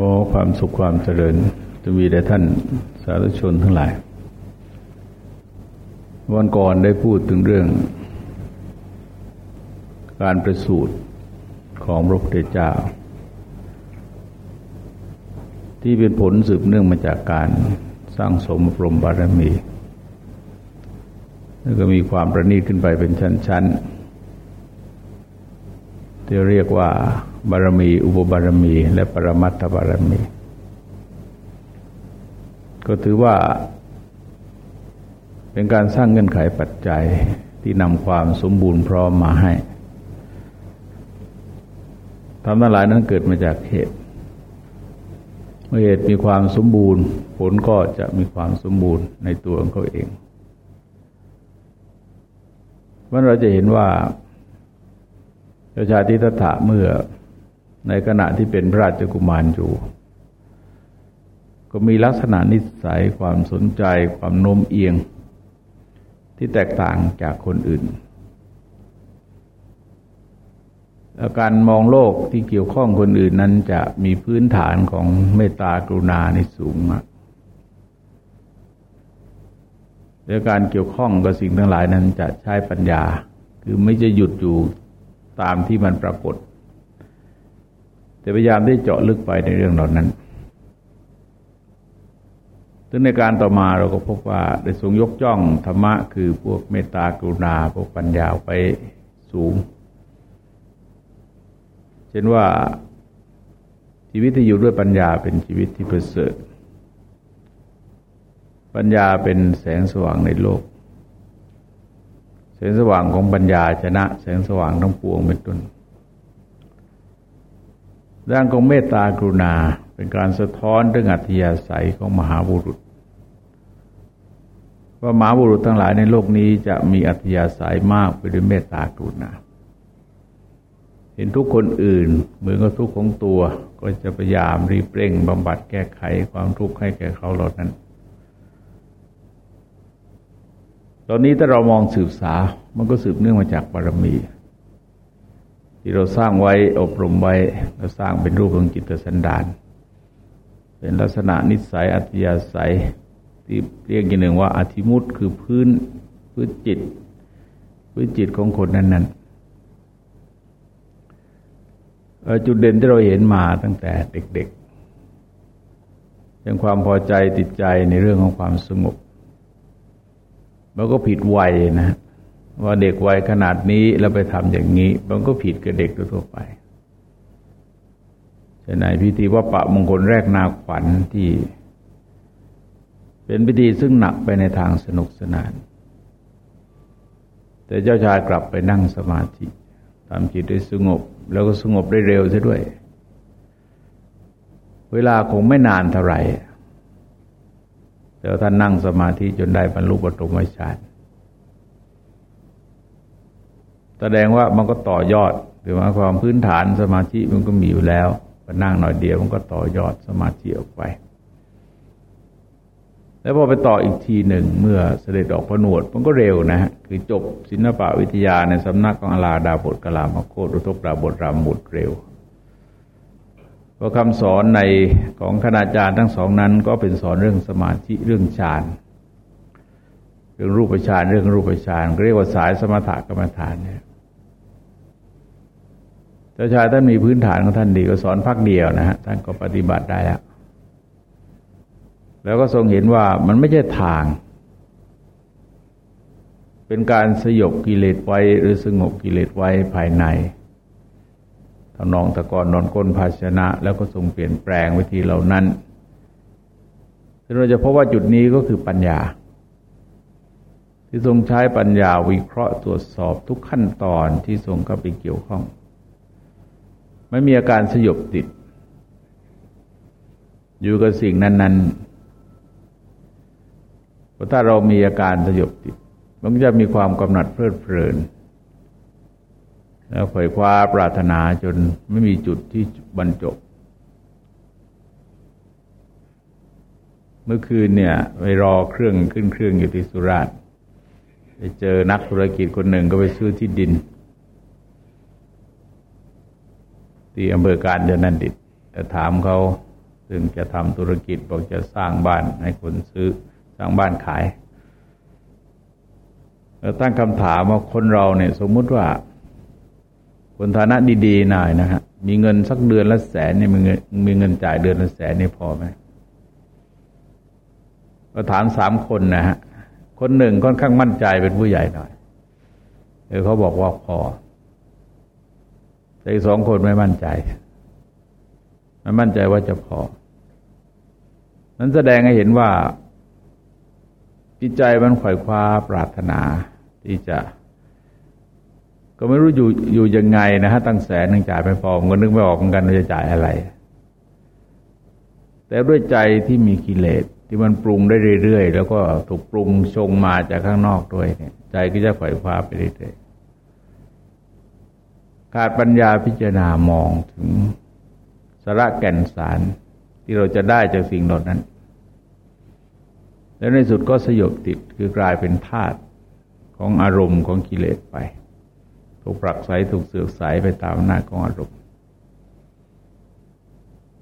ขอความสุขความเจริญจะมีแด่ท่านสาธุชนทั้งหลาย วันก่อนได้พูดถึงเรื่อง การประสูติของพระพุทธเจ้า ที่เป็นผลสืบเนื่องมาจากการสร้างสมบรมบารมี แล้วก็มีความประณีตขึ้นไปเป็นชั้นๆที่เรียกว่า บารมี อุปบารมี และปรมัตถบารมี ก็ถือว่า เป็นการสร้างเงื่อนไขปัจจัยที่นำความสมบูรณ์พร้อมมาให้ทำทั้งหลายนั้นเกิดมาจากเหตุ เมื่อเหตุมีความสมบูรณ์ ผลก็จะมีความสมบูรณ์ในตัวของเขาเองว่าเราจะเห็นว่าประชาธิตถะเมื่อ ในขณะที่เป็นพระราชกุมารอยู่ ก็มีลักษณะนิสัยความสนใจความโน้มเอียง ที่แตกต่างจากคนอื่นอาการมองโลกที่เกี่ยวข้องคนอื่นนั้นจะมีพื้นฐานของเมตตากรุณาในสูงมากและการเกี่ยวข้องกับสิ่งทั้งหลายนั้นจะใช้ปัญญา คือไม่จะหยุดอยู่ตามที่มันปรากฏ แต่พยายามได้เจาะลึกไปในเรื่องเหล่านั้นซึ่งในการต่อมาเราก็พบว่าได้ทรงยกจ้องธรรมะคือพวกเมตตากรุณาพวกปัญญาไปสูง เช่นว่าชีวิตที่อยู่ด้วยปัญญาเป็นชีวิตที่ประเสริฐ ปัญญาเป็นแสงสว่างในโลก แสงสว่างของปัญญาชนะ แสงสว่างทั้งปวงเป็นต้น ด้านของเมตตากรุณาเป็นการสะท้อนเรื่องอัธยาศัยของมหาบุรุษ ว่ามหาบุรุษทั้งหลายในโลกนี้จะมีอัธยาศัยมากไปด้วยเมตตากรุณา เห็นทุกคนอื่นเหมือนกับทุกของตัว ก็จะพยายามรีบเร่งบำบัดแก้ไขความทุกข์ให้แก่เขาเหล่านั้น ตอนนี้ถ้าเรามองสืบสามันก็สืบเนื่องมาจากบารมี ที่เราสร้างไว้อบรมไว้เราสร้างเป็นรูปของจิตสันดาน เป็นลักษณะนิสัยอัตยาศัยที่เรียกอย่างหนึ่งว่าอธิมุตคือพื้นพื้นจิต พื้นจิตของคนนั้นๆจุดเด่นที่เราเห็นมาตั้งแต่เด็กๆเป็นความพอใจติดใจในเรื่องของความสงบ แล้วก็ผิดวัยนะ ว่าเด็กวัยขนาดนี้แล้วไปทำอย่างนี้ มันก็ผิดกับเด็กทั่วไปช่ในพิธีว่าปะมงคลแรกนาขวัญที่ เป็นพิธีซึ่งหนักไปในทางสนุกสนาน แต่เจ้าชายกลับไปนั่งสมาธิทำจิตได้สงบ แล้วก็สงบได้เร็วซะด้วย เวลาคงไม่นานเท่าไหร่แต่ท่านนั่งสมาธิจนได้บรรลุปฐมฌาน แสดงว่ามันก็ต่อยอดหรือว่าความพื้นฐานสมาธิมันก็มีอยู่แล้วก็นั่งหน่อยเดียวมันก็ต่อยอดสมาธิออกไป แล้วพอไปต่ออีกทีหนึ่งเมื่อเสด็จออกพนวดมันก็เร็วนะฮะคือจบศิลปะวิทยาในสำนักของอลาดาบทกลามโคตรุทกดาบทรามบุตรเร็วเพราะคำสอนในของคณาจารย์ทั้งสองนั้น ก็เป็นสอนเรื่องสมาธิเรื่องฌาน เรื่องรูปฌานเรื่องรูปฌานเรียกว่าสายสมถะกรรมฐานเนี่ยเจ้าชายท่านมีพื้นฐานของท่านดีก็สอนพักเดียวนะฮะท่านก็ปฏิบัติได้แล้วแล้วก็ทรงเห็นว่ามันไม่ใช่ทาง เป็นการสยบกิเลสไว้ หรือสงบกิเลสไว้ภายในทำนองตะกอนนอนก้นภาชนะ แล้วก็ทรงเปลี่ยนแปลงวิธีเหล่านั้นเราจะพบว่าจุดนี้ก็คือปัญญา ที่ทรงใช้ปัญญาวิเคราะห์ตรวจสอบทุกขั้นตอนที่ทรงเข้าไปเกี่ยวข้อง ไม่มีอาการสยบติด อยู่กับสิ่งนั้นๆเพราะถ้าเรามีอาการสยบติด มันก็จะมีความกำหนัดเพลิดเพลิน แล้วไขว่คว้าปรารถนาจนไม่มีจุดที่บรรจบเมื่อคืนเนี่ยไปรอเครื่องขึ้นเครื่องอยู่ที่สุราษฎร์ ไปเจอนักธุรกิจคนหนึ่งก็ไปซื้อที่ดิน ที่อำเภอการเดินนันดิตแต่ถามเขาซึ่งจะทำธุรกิจบอกจะสร้างบ้านให้คนซื้อสร้างบ้านขายแล้วตั้งคำถามว่าคนเราเนี่ย สมมุติว่า คนฐานะดีๆหน่อยนะฮะมีเงินสักเดือนละแสนเนี่ยมีเงินมีเงินจ่ายเดือนละแสนนี่พอไหมก็ถามสามคนนะฮะ คนหนึ่งค่อนข้างมั่นใจเป็นผู้ใหญ่หน่อยเออเขาบอกว่าพอแต่อีกสองคนไม่มั่นใจไม่มั่นใจว่าจะพอ นั้นแสดงให้เห็นว่าจิตใจมันขวายคว้าปรารถนาที่จะ ก็ไม่รู้อยู่อยู่ยังไงนะฮะตั้งแสนหนึ่งจ่ายไม่พอก็นึกไม่ออกเหมือนกันว่าจะจ่ายอะไร แต่ด้วยใจที่มีกิเลส ที่มันปรุงได้เรื่อยๆ แล้วก็ถูกปรุงชงมาจากข้างนอกด้วยเนี่ย ใจก็จะขวายคว้าไปเรื่อยๆขาดปัญญาพิจารณามองถึงสาระแก่นสารที่เราจะได้จากสิ่งเหล่านั้น แล้วในสุดก็สยบติดคือกลายเป็นธาตุของอารมณ์ของกิเลสไป ถูกปรักไสถูกเสือกใสไปตามหน้าของอารมณ์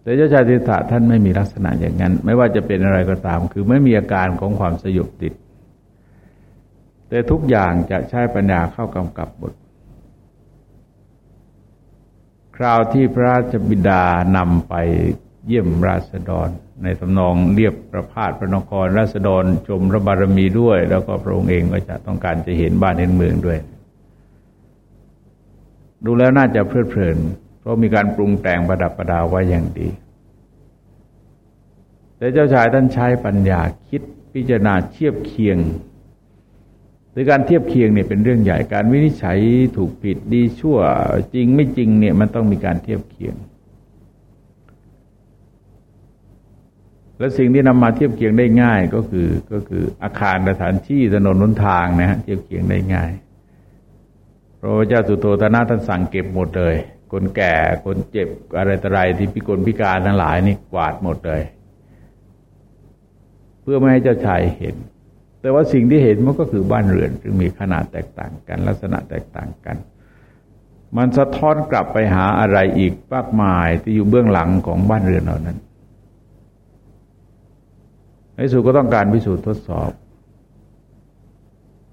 แต่เจ้าชายทิฏฐะท่านไม่มีลักษณะอย่างนั้น ไม่ว่าจะเป็นอะไรก็ตาม คือไม่มีอาการของความสยบติด แต่ทุกอย่างจะใช้ปัญญาเข้ากำกับบท คราวที่พระราชบิดานำไปเยี่ยมราษฎร ในตำนองเรียบประพาสพระนคร ราษฎรชมพระบารมีด้วย แล้วก็พระองค์เองก็จะต้องการจะเห็นบ้านเห็นเมืองด้วย ดูแล้วน่าจะเพลิดเพลิน เพราะมีการปรุงแต่งประดับประดาไว้อย่างดี แต่เจ้าชายท่านใช้ปัญญาคิดพิจารณาเทียบเคียงหรือการเทียบเคียงเนี่ยเป็นเรื่องใหญ่การวินิจฉัยถูกผิดดีชั่วจริงไม่จริงเนี่ยมันต้องมีการเทียบเคียง และสิ่งที่นำมาเทียบเคียงได้ง่ายก็คือก็คืออาคารสถานที่ถนนนุนทางนะฮะเทียบเคียงได้ง่ายพระเจ้าสุโธทนะท่านสั่งเก็บหมดเลย คนแก่คนเจ็บอะไรต่ออะไรที่พิกลพิการทั้งหลายนี่กวาดหมดเลย เพื่อไม่ให้เจ้าชายเห็น แต่ว่าสิ่งที่เห็นมันก็คือบ้านเรือนซึ่งมีขนาดแตกต่างกัน ลักษณะแตกต่างกัน มันสะท้อนกลับไปหาอะไรอีกมากมายที่อยู่เบื้องหลังของบ้านเรือนเหล่านั้นในสุดก็ต้องการพิสูจน์ทดสอบ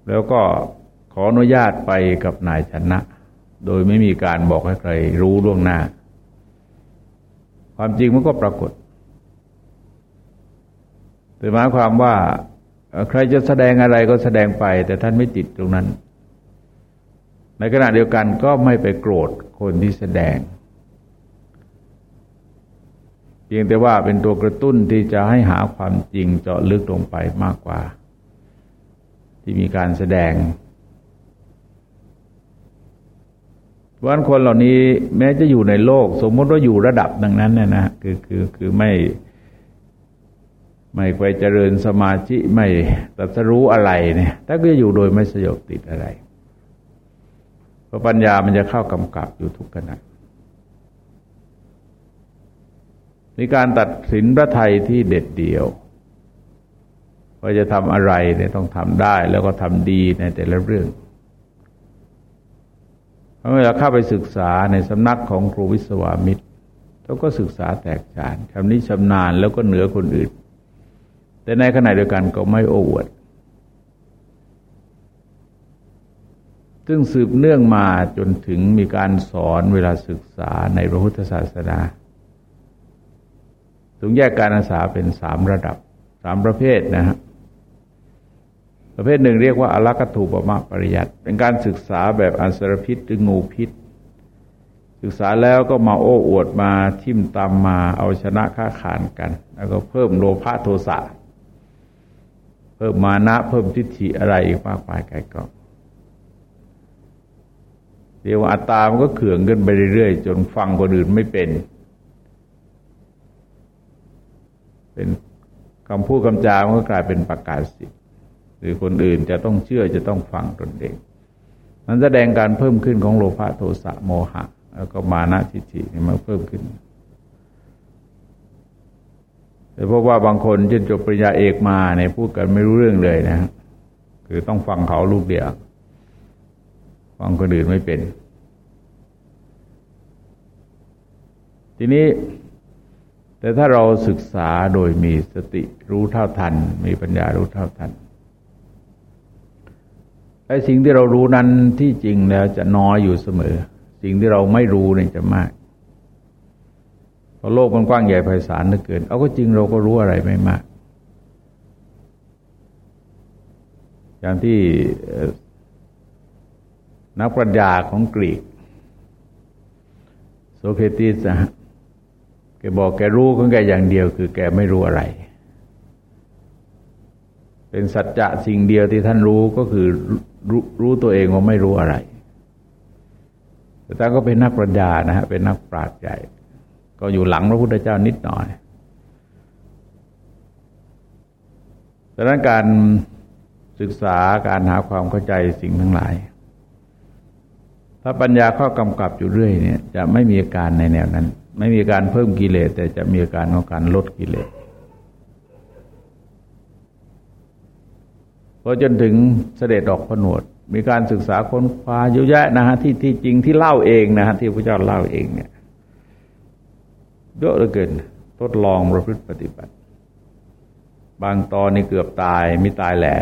แล้วก็ขออนุญาตไปกับนายชนะ โดยไม่มีการบอกให้ใครรู้ล่วงหน้า ความจริงมันก็ปรากฏ แต่หมายความว่าใครจะแสดงอะไรก็แสดงไป แต่ท่านไม่ติดตรงนั้น ในขณะเดียวกันก็ไม่ไปโกรธคนที่แสดง เพียงแต่ว่าเป็นตัวกระตุ้นที่จะให้หาความจริงเจาะลึกลงไปมากกว่า ที่มีการแสดง วันคนเหล่านี้แม้จะอยู่ในโลก สมมติว่าอยู่ระดับดังนั้นเนี่ยนะคือคือคือไม่ ไม่ไปเจริญสมาธิไม่ตัดรู้อะไรเนี่ยถ้าก็จะอยู่โดยไม่สยบติดอะไร เพราะปัญญามันจะเข้ากำกับอยู่ทุกขณะมีการตัดสินพระไทยที่เด็ดเดี่ยวว่าจะทำอะไรเนี่ยต้องทำได้แล้วก็ทำดีในแต่ละเรื่อง เมื่อเข้าไปศึกษาในสำนักของครูวิศวามิตรเขาก็ศึกษาแตกฉานคำนี้ชำนาญแล้วก็เหนือคนอื่น แต่ในขณะเดียวกันก็ไม่โอ้อวดซึ่งสืบเนื่องมาจนถึงมีการสอนเวลาศึกษาในพระพุทธศาสนาถึงแยกการอาสาเป็นสามระดับสามประเภทนะฮะ ประเภทหนึ่งเรียกว่าอลักถูปมะปริยัติเป็นการศึกษาแบบอันสรพิษหรืองูพิษ ศึกษาแล้วก็มาโอ้อวดมาทิ่มตามมาเอาชนะค้าขานกัน แล้วก็เพิ่มโลภะโทสะเพิ่มมานะเพิ่มทิฏฐิอะไรอีกมากมายไกลกองเดี๋ยวอัตตามันก็เขื่องขึ้นไปเรื่อยๆ จนฟังคนอื่นไม่เป็น เป็นคำพูดคำจามันก็กลายเป็นประกาศสิทธิ หรือคนอื่นจะต้องเชื่อจะต้องฟังตนเอง มันแสดงการเพิ่มขึ้นของโลภะโทสะโมหะ แล้วก็มานะทิฏฐิมันเพิ่มขึ้นแต่เพราะว่าบางคนจนจบปริญญาเอกมาเนี่ยพูดกันไม่รู้เรื่องเลยนะคือต้องฟังเขาลูกเดียว ฟังคนอื่นไม่เป็น ทีนี้ แต่ถ้าเราศึกษาโดยมีสติรู้เท่าทัน มีปัญญารู้เท่าทัน ไอ้สิ่งที่เรารู้นั้นที่จริงแล้วจะน้อยอยู่เสมอ สิ่งที่เราไม่รู้เนี่ยจะมากเพราะโลกมันกว้างใหญ่ไพศาลเหลือเกิน เอาก็จริงเราก็รู้อะไรไม่มาก อย่างที่นักปรัชญาของกรีกโซเคติสนะแกบอกแกรู้ของแกอย่างเดียว คือแกไม่รู้อะไรเป็นสัจจะสิ่งเดียวที่ท่านรู้ก็คือ รรู้ตัวเองว่าไม่รู้อะไรแต่ท่านก็เป็นนักปรัชญานะฮะเป็นนักปราชญ์ใหญ่ ก็อยู่หลังพระพุทธเจ้านิดหน่อยดังนั้นการศึกษาการหาความเข้าใจสิ่งทั้งหลาย ถ้าปัญญาข้อกำกับอยู่เรื่อยเนี่ย จะไม่มีอาการในแนวนั้น ไม่มีการเพิ่มกิเลสแต่จะมีอาการของการลดกิเลส พอจนถึงเสด็จออกผนวด มีการศึกษาค้นคว้าเยอะแยะนะฮะที่ที่จริงที่เล่าเองนะฮะที่พระเจ้าเล่าเองเนี่ยเยอะเหลือเกินทดลองประพฤติปฏิบัติ บางตอนนี่เกือบตายไม่ตายแหล่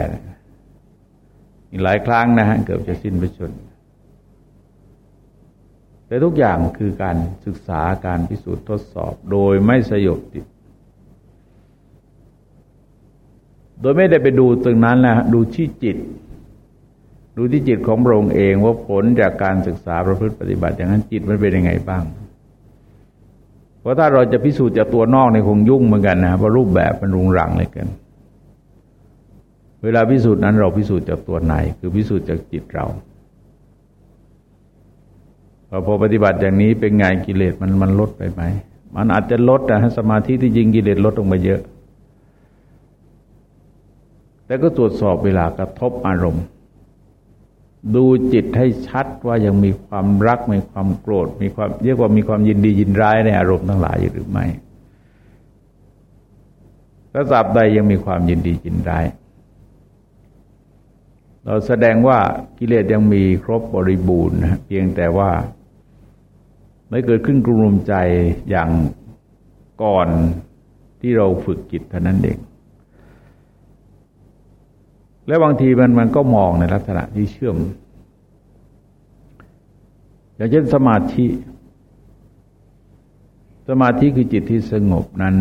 มีหลายครั้งนะฮะเกือบจะสิ้นพระชนแต่ทุกอย่างคือการศึกษาการพิสูจน์ทดสอบ โดยไม่สยบติด โดยไม่ได้ไปดูตรงนั้นนะดูที่จิต ดูที่จิตของพระองค์เองว่าผลจากการศึกษาประพฤติปฏิบัติ อย่างนั้นจิตมันเป็นยังไงบ้าง เพราะถ้าเราจะพิสูจน์จากตัวนอกในคงยุ่งเหมือนกันนะเพราะรูปแบบมันรุงรังเลยกัน เวลาพิสูจน์นั้นเราพิสูจน์จากตัวไหน คือพิสูจน์จากจิตเราพอปฏิบัติอย่างนี้เป็นไงกิเลสมันมันลดไปไหมมันอาจจะลดนะสมาธิที่จริงกิเลสลดลงมาเยอะ แต่ก็ตรวจสอบเวลากระทบอารมณ์ ดูจิตให้ชัดว่ายังมีความรักมีความโกรธ มีความเรียกว่ามีความยินดียินร้ายในอารมณ์ทั้งหลายหรือไม่ถ้าสับใดยังมีความยินดียินร้ายเราแสดงว่ากิเลสยังมีครบบริบูรณ์นะเพียงแต่ว่าไม่เกิดขึ้นกลุ่มใจอย่างก่อนที่เราฝึกจิตเท่านั้นเอง และบางทีมันมันก็มองในลักษณะที่เชื่อม อย่างเช่นสมาธิ สมาธิคือจิตที่สงบนั้น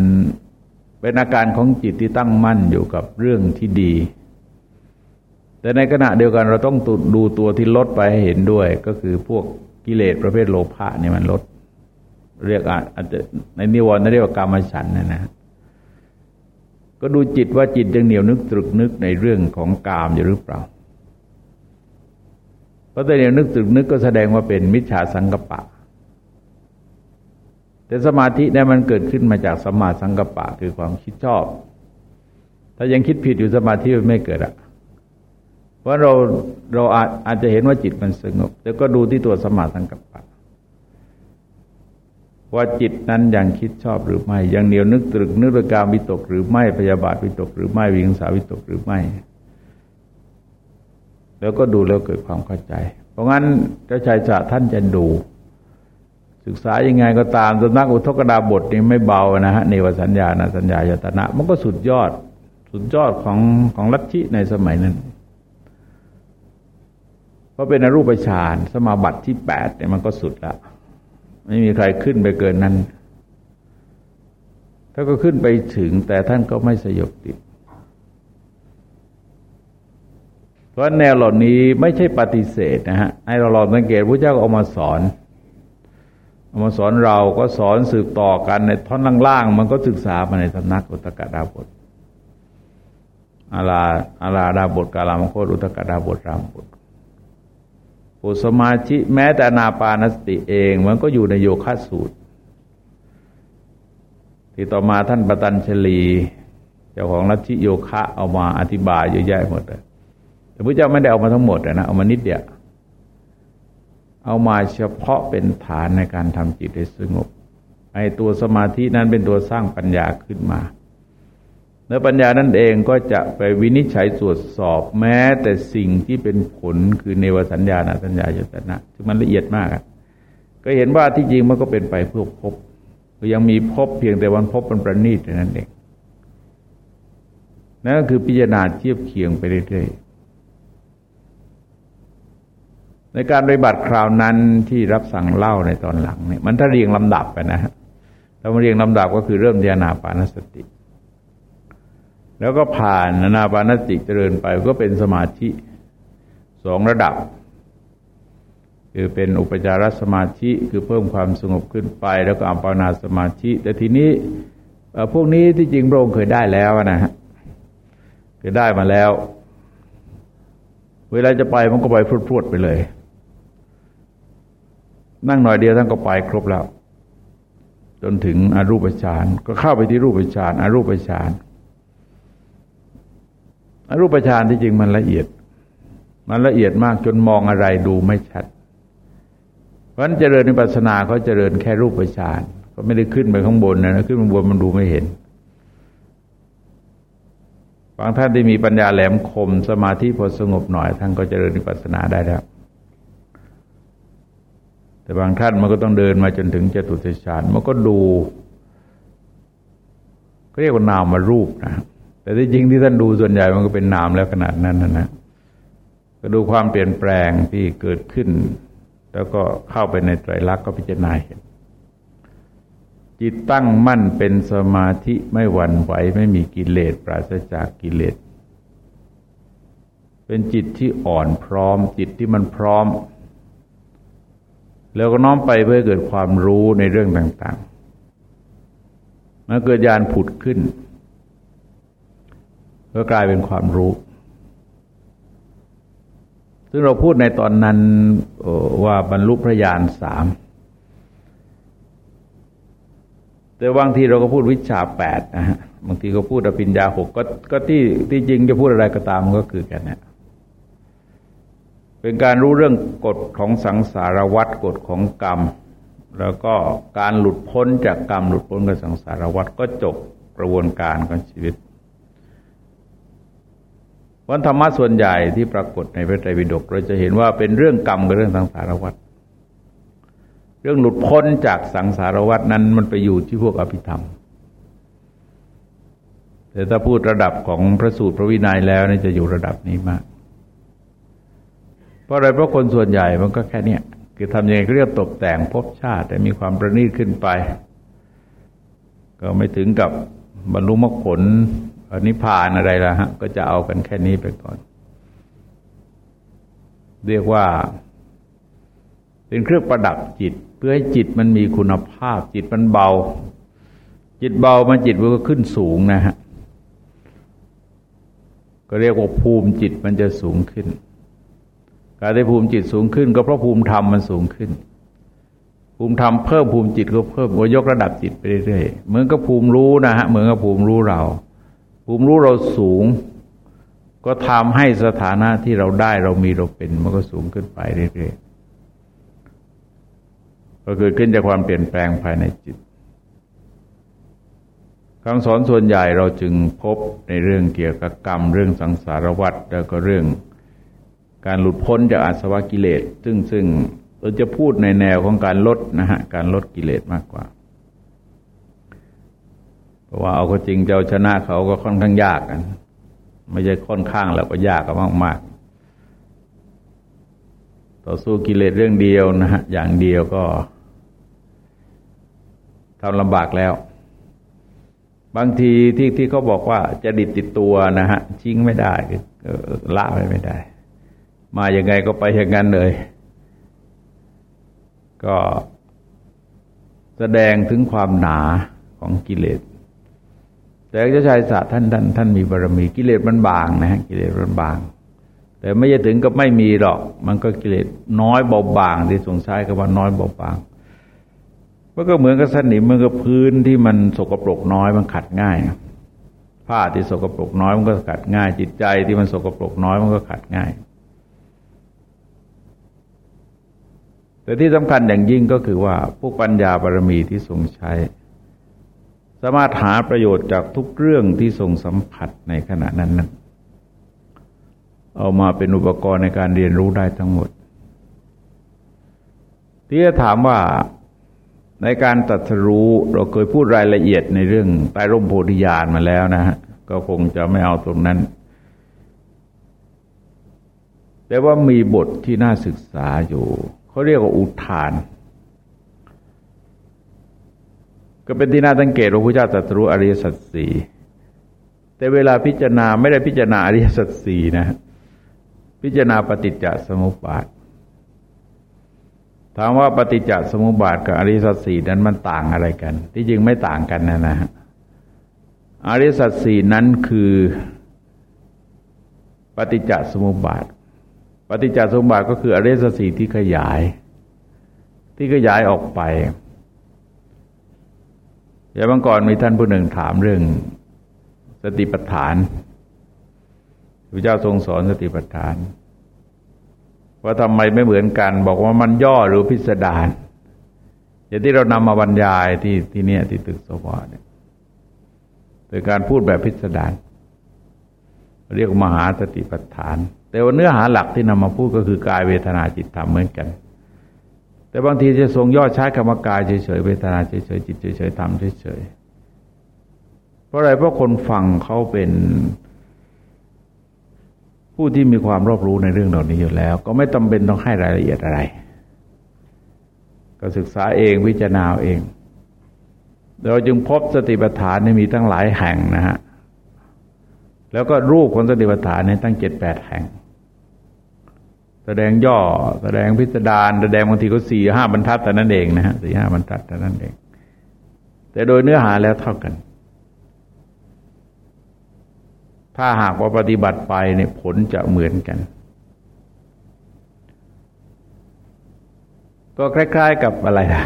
เป็นอาการของจิตที่ตั้งมั่นอยู่กับเรื่องที่ดี แต่ในขณะเดียวกันเราต้องดูตัวที่ลดไปให้เห็นด้วย ก็คือพวกกิเลสประเภทโลภะเนี่ยมันลด เรียกอาจจะในนิวรณ์เรียกว่ากามฉันนะนะ ก็ดูจิตว่าจิตยังเหนียวนึกตรึกนึกในเรื่องของกามอยู่หรือเปล่า เพราะแต่เหนียวนึกตรึกนึกก็แสดงว่าเป็นมิจฉาสังกปะ แต่สมาธิเนี่ยมันเกิดขึ้นมาจากสมาสังกปะคือความคิดชอบ ถ้ายังคิดผิดอยู่สมาธิมันไม่เกิดอะเพราะเราเราอาจอาจจะเห็นว่าจิตมันสงบแต่ก็ดูที่ตัวสมาสังกปปะ ว่าจิตนั้นยังคิดชอบหรือไม่ ยังเหนียวนึกตรึกนึกการวิตกหรือไม่พยาบาทวิตกหรือไม่วิงสาวิตกหรือไม่ แล้วก็ดูแล้วเกิดความเข้าใจ เพราะงั้นเจ้าชายจะท่านจะดู ศึกษายังไงก็ตามสำนักอุทกดาบทนี่ไม่เบานะฮะเนวสัญญาณสัญญายตนะ มันก็สุดยอด สุดยอดของของลัทธิในสมัยนั้นเพราะเป็นอรูปฌานสมาบัติที่แปดเนี่ยมันก็สุดละ ไม่มีใครขึ้นไปเกินนั้นถ้าก็ขึ้นไปถึง แต่ท่านก็ไม่สยบติด เพราะแนวเหล่านี้ไม่ใช่ปฏิเสธนะฮะให้เราลองสังเกตพระเจ้าก็เอามาสอนเอามาสอนเราก็สอนสืบต่อกันในท่อนล่างๆมันก็ศึกษามาในสำนักอุตกดาบทอาลาอาลาดาบทกาลามโคตอุตกดาบทรามบท ผู้สมาธิแม้แต่นาปานสติเอง มันก็อยู่ในโยคะสูตร ที่ต่อมาท่านปตัญชลีเจ้าของลัทธิโยคะเอามาอธิบายเยอะแยะหมดเลยแต่พระเจ้าไม่ได้เอามาทั้งหมดนะเอามานิดเดียวเอามาเฉพาะเป็นฐานในการทำจิตให้สงบไอ้ตัวสมาธินั้นเป็นตัวสร้างปัญญาขึ้นมา แล้วปัญญานั่นเองก็จะไปวินิจฉัยตรวจสอบแม้ แต่สิ่งที่เป็นผลคือเนวสัญญาณสัญญาจตนะซึ่งมันละเอียดมากก็เห็นว่าที่จริงมันก็เป็นไปเพื่อพบยังมีพบเพียงแต่วันพบมันประณีตนั่นเองนั่นก็คือพิจารณาเทียบเคียงไปเรื่อยๆในการปฏิบัติคราวนั้นที่รับสั่งเล่าในตอนหลังเนี่ยมันถ้าเรียงลำดับไปนะฮะถ้ามาเรียงลำดับก็คือเริ่มญาณาปานสติ แล้วก็ผ่านนาปานสติเจริญไปก็เป็นสมาธิสองระดับ คือเป็นอุปจารสมาธิคือเพิ่มความสงบขึ้นไป แล้วก็อัปปนาสมาธิ แต่ทีนี้พวกนี้ที่จริงพระองค์เคยได้แล้วนะฮะเคยได้มาแล้ว เวลาจะไปมันก็ไปพรวดๆไปเลย นั่งหน่อยเดียวท่านก็ไปครบแล้ว จนถึงอรูปฌานก็เข้าไปที่รูปฌานอรูปฌานอ รูปฌานที่จริงมันละเอียด มันละเอียดมากจนมองอะไรดูไม่ชัด เพราะฉะนั้นเจริญในปัสนาเขาเจริญแค่รูปฌานเขาไม่ได้ขึ้นไปข้างบนนะขึ้นไปบนมันดูไม่เห็นบางท่านที่มีปัญญาแหลมคมสมาธิพอสงบหน่อยท่านก็เจริญในปัสนาได้แล้ว แต่บางท่านมันก็ต้องเดินมาจนถึงจตุตฌานมันก็ดูก็เรียกว่านามารูปนะ แต่ที่จริงที่ท่านดูส่วนใหญ่มันก็เป็นนามแล้วขนาดนั้นนะนะก็ดูความเปลี่ยนแปลงที่เกิดขึ้น แล้วก็เข้าไปในไตรลักษณ์ก็พิจารณาเห็นจิตตั้งมั่นเป็นสมาธิไม่หวั่นไหวไม่มีกิเลสปราศจากกิเลส เป็นจิตที่อ่อนพร้อม จิตที่มันพร้อม แล้วก็น้อมไปเพื่อเกิดความรู้ในเรื่องต่างๆมันเกิดญาณผุดขึ้น ก็กลายเป็นความรู้ ซึ่งเราพูดในตอนนั้นว่าบรรลุพระญาณสาม แต่บางทีเราก็พูดวิชาแปดนะฮะ บางทีก็พูดอภิญญาหกก็ก็ที่ที่จริงจะพูดอะไรก็ตามก็คือกันเนี่ยเป็นการรู้เรื่องกฎของสังสารวัฏกฎของกรรม แล้วก็การหลุดพ้นจากกรรมหลุดพ้นกับสังสารวัฏก็จบกระบวนการของชีวิต วันธรรมะส่วนใหญ่ที่ปรากฏในพระไตรปิฎกเราจะเห็นว่าเป็นเรื่องกรรมกับเรื่องสังสารวัฏเรื่องหลุดพ้นจากสังสารวัฏนั้นมันไปอยู่ที่พวกอภิธรรม แต่ถ้าพูดระดับของพระสูตรพระวินัยแล้วนี่จะอยู่ระดับนี้มาก เพราะอะไรเพราะคนส่วนใหญ่มันก็แค่เนี้ยคือทำยังไงเรียกตกแต่งภพชาติ แต่มีความประณีตขึ้นไป ก็ไม่ถึงกับบรรลุมรรคผล นิพพานอะไรละฮะ ก็จะเอากันแค่นี้ไปก่อน เรียกว่า เป็นเครื่องประดับจิต เพื่อให้จิตมันมีคุณภาพ จิตมันเบา จิตเบามันจิตมันก็ขึ้นสูงนะฮะก็เรียกว่าภูมิจิตมันจะสูงขึ้น การได้ภูมิจิตสูงขึ้น ก็เพราะภูมิธรรมมันสูงขึ้น ภูมิธรรมเพิ่มภูมิจิตก็เพิ่มก็ยกระดับจิตไปเรื่อยๆเหมือนกับภูมิรู้นะฮะเหมือนกับภูมิรู้เรา ภูมิรู้เราสูง ก็ทำให้สถานะที่เราได้เรามีเราเป็น มันก็สูงขึ้นไปเรื่อยๆก็เกิดขึ้นจากความเปลี่ยนแปลงภายในจิตคำสอนส่วนใหญ่เราจึงพบในเรื่องเกี่ยวกับกรรม เรื่องสังสารวัฏแล้วก็เรื่องการหลุดพ้นจากอาสวะกิเลส ซึ่งซึ่งเราจะพูดในแนวของการลดนะฮะการลดกิเลสมากกว่า เพราะว่าเอาก็จริงจะเจ้าชนะเขาก็ค่อนข้างยากกันไม่ใช่ค่อนข้างแล้วก็ยากกันมากๆต่อสู้กิเลสเรื่องเดียวนะฮะอย่างเดียวก็ทำลำบากแล้ว บางทีที่ที่เขาบอกว่าจะดิดติดตัวนะฮะชิงไม่ได้ละไปไม่ได้ มาอย่างไงก็ไปอย่างนั้นเลย ก็แสดงถึงความหนาของกิเลส แต่เจ้าชายสัตว์ท่านท่านท่านมีบารมีกิเลสมันบางนะฮะกิเลสมันบาง แต่ไม่จะถึงกับไม่มีหรอก มันก็กิเลสน้อยเบาบางที่สงสัยกับว่าน้อยเบาบางมันก็เหมือนกับสนิมมันก็พื้นที่มันสกปรกน้อยมันขัดง่ายผ้าที่สกปรกน้อยมันก็ขัดง่าย จิตใจที่มันสกปรกน้อยมันก็ขัดง่าย แต่ที่สำคัญอย่างยิ่งก็คือว่าพวกปัญญาบารมีที่ทรงใช้ สามารถหาประโยชน์จากทุกเรื่องที่ทรงสัมผัสในขณะนั้นนั้นเอามาเป็นอุปกรณ์ในการเรียนรู้ได้ทั้งหมด ที่จะถามว่าในการตัดรู้เราเคยพูดรายละเอียดในเรื่องใต้ร่มโพธิญาณมาแล้วนะฮะก็คงจะไม่เอาตรงนั้น แต่ว่ามีบทที่น่าศึกษาอยู่ เขาเรียกว่าอุทาน ก็เป็นที่น่าสังเกตว่าพระเจ้าตรัสรู้อริยสัจสี่แต่เวลาพิจารณาไม่ได้พิจารณาอริยสัจสี่นะ พิจารณาปฏิจจสมุปบาทถามว่าปฏิจจสมุปบาทกับอริยสัจสี่นั้นมันต่างอะไรกัน ที่จริงไม่ต่างกันนะนะอริยสัจสี่นั้นคือปฏิจจสมุปบาท ปฏิจจสมุปบาทก็คืออริยสัจสี่ที่ขยาย ที่ขยายออกไป อย่างบางก่อนมีท่านผู้หนึ่งถามเรื่องสติปัฏฐานพระเจ้าทรงสอนสติปัฏฐาน ว่าทำไมไม่เหมือนกัน บอกว่ามันย่อหรือพิสดารอย่างที่เรานำมาบรรยายที่ที่เนี่ยที่ตึกสวรเนี่ยโดยการพูดแบบพิสดารเรียกมหาสติปัฏฐาน แต่ว่าเนื้อหาหลักที่นำมาพูดก็คือกายเวทนาจิตธรรมเหมือนกัน แต่บางทีจะทรงย่อใช้คำว่ากายเฉยๆเวทนาเฉยๆจิตเฉยๆธรรมเฉยๆเพราะอะไรเพราะคนฟังเขาเป็นผู้ที่มีความรอบรู้ในเรื่องเหล่านี้อยู่แล้ว ก็ไม่จาเป็นต้องให้รายละเอียดอะไร ก็ศึกษาเองวิจารณาเองเราจึงพบสติปัฏฐานมีตั้งหลายแห่งนะฮะแล้วก็รูปของสติปัฏฐานในตั้งเจ็ดแปดแห่ง แสดงย่อ แสดงพิสดารแสดงบางทีก็สี่ห้าบรรทัดแต่นั้นเองนะฮะสี่ห้าบรรทัดแต่นั้นเอง แต่โดยเนื้อหาแล้วเท่ากัน ถ้าหากว่าปฏิบัติไปเนี่ยผลจะเหมือนกัน ก็คล้าย ๆ กับอะไรนะ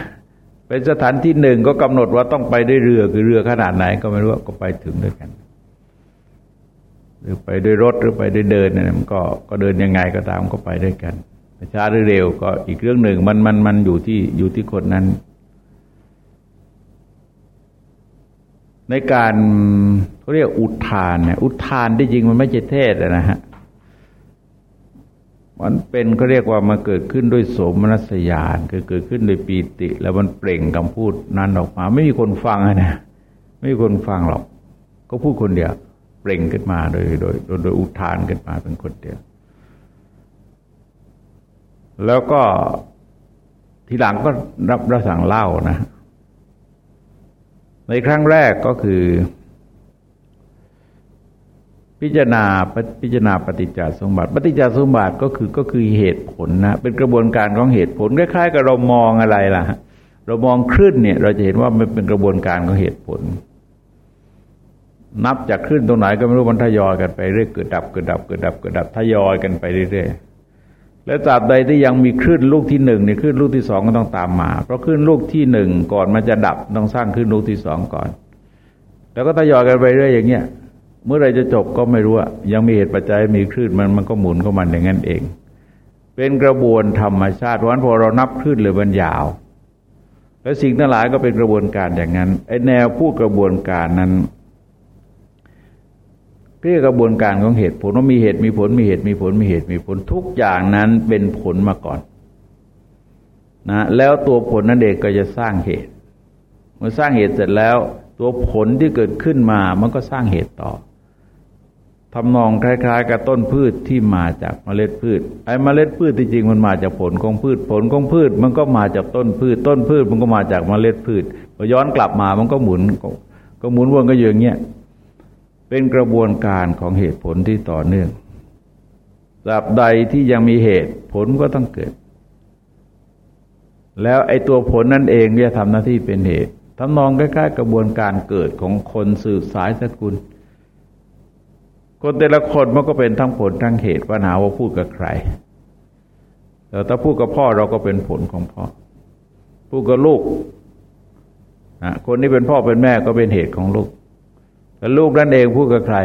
เป็นสถานที่หนึ่งก็กำหนดว่าต้องไปด้วยเรือคือเรือขนาดไหน ก็ไม่รู้ก็ไปถึงด้วยกัน หรือไปด้วยรถหรือไปด้วยเดินเนี่ยมันก็ก็เดินยังไงก็ตามก็ไปด้วยกันช้าหรือเร็วก็อีกเรื่องหนึ่งมันมันมันอยู่ที่อยู่ที่คนนั้น ในการเขาเรียกอุทานเนี่ยอุทานที่จริงมันไม่ใช่เทศนะฮะมันเป็นเขาเรียกว่ามันเกิดขึ้นด้วยโสมนัสยานคือเกิดขึ้นโดยปีติ แล้วมันเปล่งคำพูดนั้นออกมา ไม่มีคนฟังนะไม่มีคนฟังหรอก ก็พูดคนเดียว เปล่งขึ้นมาโดยโดยโดยโดยอุทานขึ้นมาเป็นคนเดียว แล้วก็ทีหลังก็รับรับสั่งเล่านะ ในครั้งแรกก็คือ พิจารณาพิจารณาปฏิจจสมบัติ ปฏิจจสมบัติก็คือก็คือเหตุผลนะเป็นกระบวนการของเหตุผลคล้ายๆกับเรามองอะไรล่ะ เรามองคลื่นเนี่ย เราจะเห็นว่ามันเป็นกระบวนการของเหตุผล นับจากคลื่นตรงไหนก็ไม่รู้มันทยอยกันไปเรื่อยเกิดดับเกิดดับเกิดดับเกิดดับทยอยกันไปเรื่อยๆและตราบใดที่ยังมีคลื่นลูกที่หนึ่งในคลื่นลูกที่สองก็ต้องตามมา เพราะคลื่นลูกที่หนึ่งก่อนมันจะดับต้องสร้างคลื่นลูกที่สองก่อน แล้วก็ทยอยกันไปเรื่อยอย่างเงี้ยเมื่อไรจะจบก็ไม่รู้อะยังมีเหตุปัจจัยมีคลื่นมันมันก็หมุนเข้ามันอย่างนั้นเอง เป็นกระบวนธรรมชาติเพราะฉะนั้นพอเรานับคลื่นเลยมันยาว แล้วสิ่งทั้งหลายก็เป็นกระบวนการอย่างนั้นไอแนวพูดกระบวนการนั้น เรียกกระบวนการของเหตุผลว่ามีเหตุมีผลมีเหตุมีผลมีเหตุมีผลทุกอย่างนั้นเป็นผลมาก่อนนะแล้วตัวผลนั่นเองก็จะสร้างเหตุ เมื่อสร้างเหตุเสร็จแล้ว ตัวผลที่เกิดขึ้นมามันก็สร้างเหตุต่อทำนองคล้าย ๆ กับต้นพืชที่มาจากเมล็ดพืช ไอ้เมล็ดพืชที่จริงมันมาจากผลของพืช ผลของพืช มันก็มาจากต้นพืช ต้นพืชมันก็มาจากเมล็ดพืชพอย้อนกลับมามันก็หมุนก็หมุนวนก็อย่างเงี้ย เป็นกระบวนการของเหตุผลที่ต่อเนื่องตราบใดที่ยังมีเหตุผลก็ต้องเกิด แล้วไอ้ตัวผลนั่นเองจะทำหน้าที่เป็นเหตุทำนองใกล้ๆกระบวนการเกิดของคนสืบสายสกุล คนแต่ละคนมันก็เป็นทั้งผลทั้งเหตุปัญหาว่าพูดกับใครแต่ถ้าพูดกับพ่อเราก็เป็นผลของพ่อ พูดกับลูกคนนี้เป็นพ่อเป็นแม่ก็เป็นเหตุของลูก แต่ลูกนั่นเองพูดกับใคร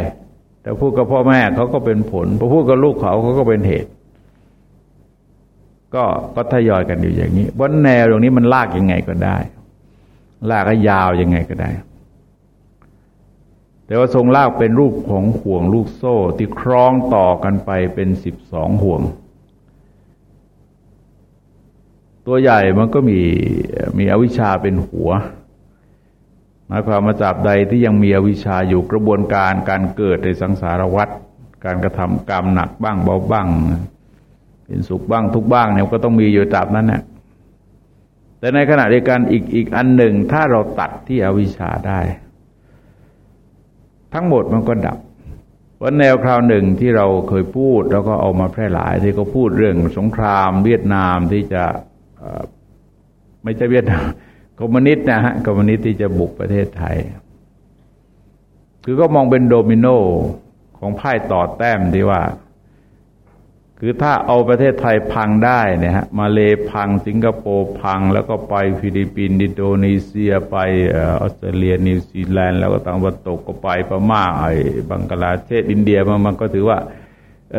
แต่พูดกับพ่อแม่เขาก็เป็นผลพอพูดกับลูกเขาเขาก็เป็นเหตุ ก็ก็ทยอยกันอยู่อย่างนี้บนแนวตรงนี้มันลากยังไงก็ได้ ลากก็ยาวยังไงก็ได้ แต่ว่าทรงลากเป็นรูปของห่วงลูกโซ่ที่คล้องต่อกันไปเป็นสิบสองห่วงตตัวใหญ่มันก็มีมีอวิชชาเป็นหัว หมายความมาจับใดที่ยังมีอวิชชาอยู่กระบวนการการเกิดในสังสารวัฏการกระทำกรรมหนักบ้างเบาบ้าง เป็นสุขบ้างทุกบ้างเนี่ยก็ต้องมีอยู่จับนั้นแหละแต่ในขณะเดียวกันอีกอีกอันหนึ่ง ถ้าเราตัดที่อวิชชาได้ ทั้งหมดมันก็ดับวันแนวคราวหนึ่งที่เราเคยพูดแล้วก็เอามาแพร่หลายที่เขาพูดเรื่องสงคราม เวียดนามที่จะไม่ใช่เวียดนาม คอมมิวนิสต์นะฮะคอมมิวนิสต์ที่จะบุกประเทศไทย คือก็มองเป็นโดมิโนของไพ่ต่อแต้มที่ว่า คือถ้าเอาประเทศไทยพังได้เนี่ยฮะมาเลพังสิงคโปร์พัง แล้วก็ไปฟิลิปปินส์อินโดนีเซียไปออสเตรเลียนิวซีแลนด์แล้วก็ต่างประเทศก็ไปพม่าไอ้บังกลาเทศอินเดียมันมันก็ถือว่า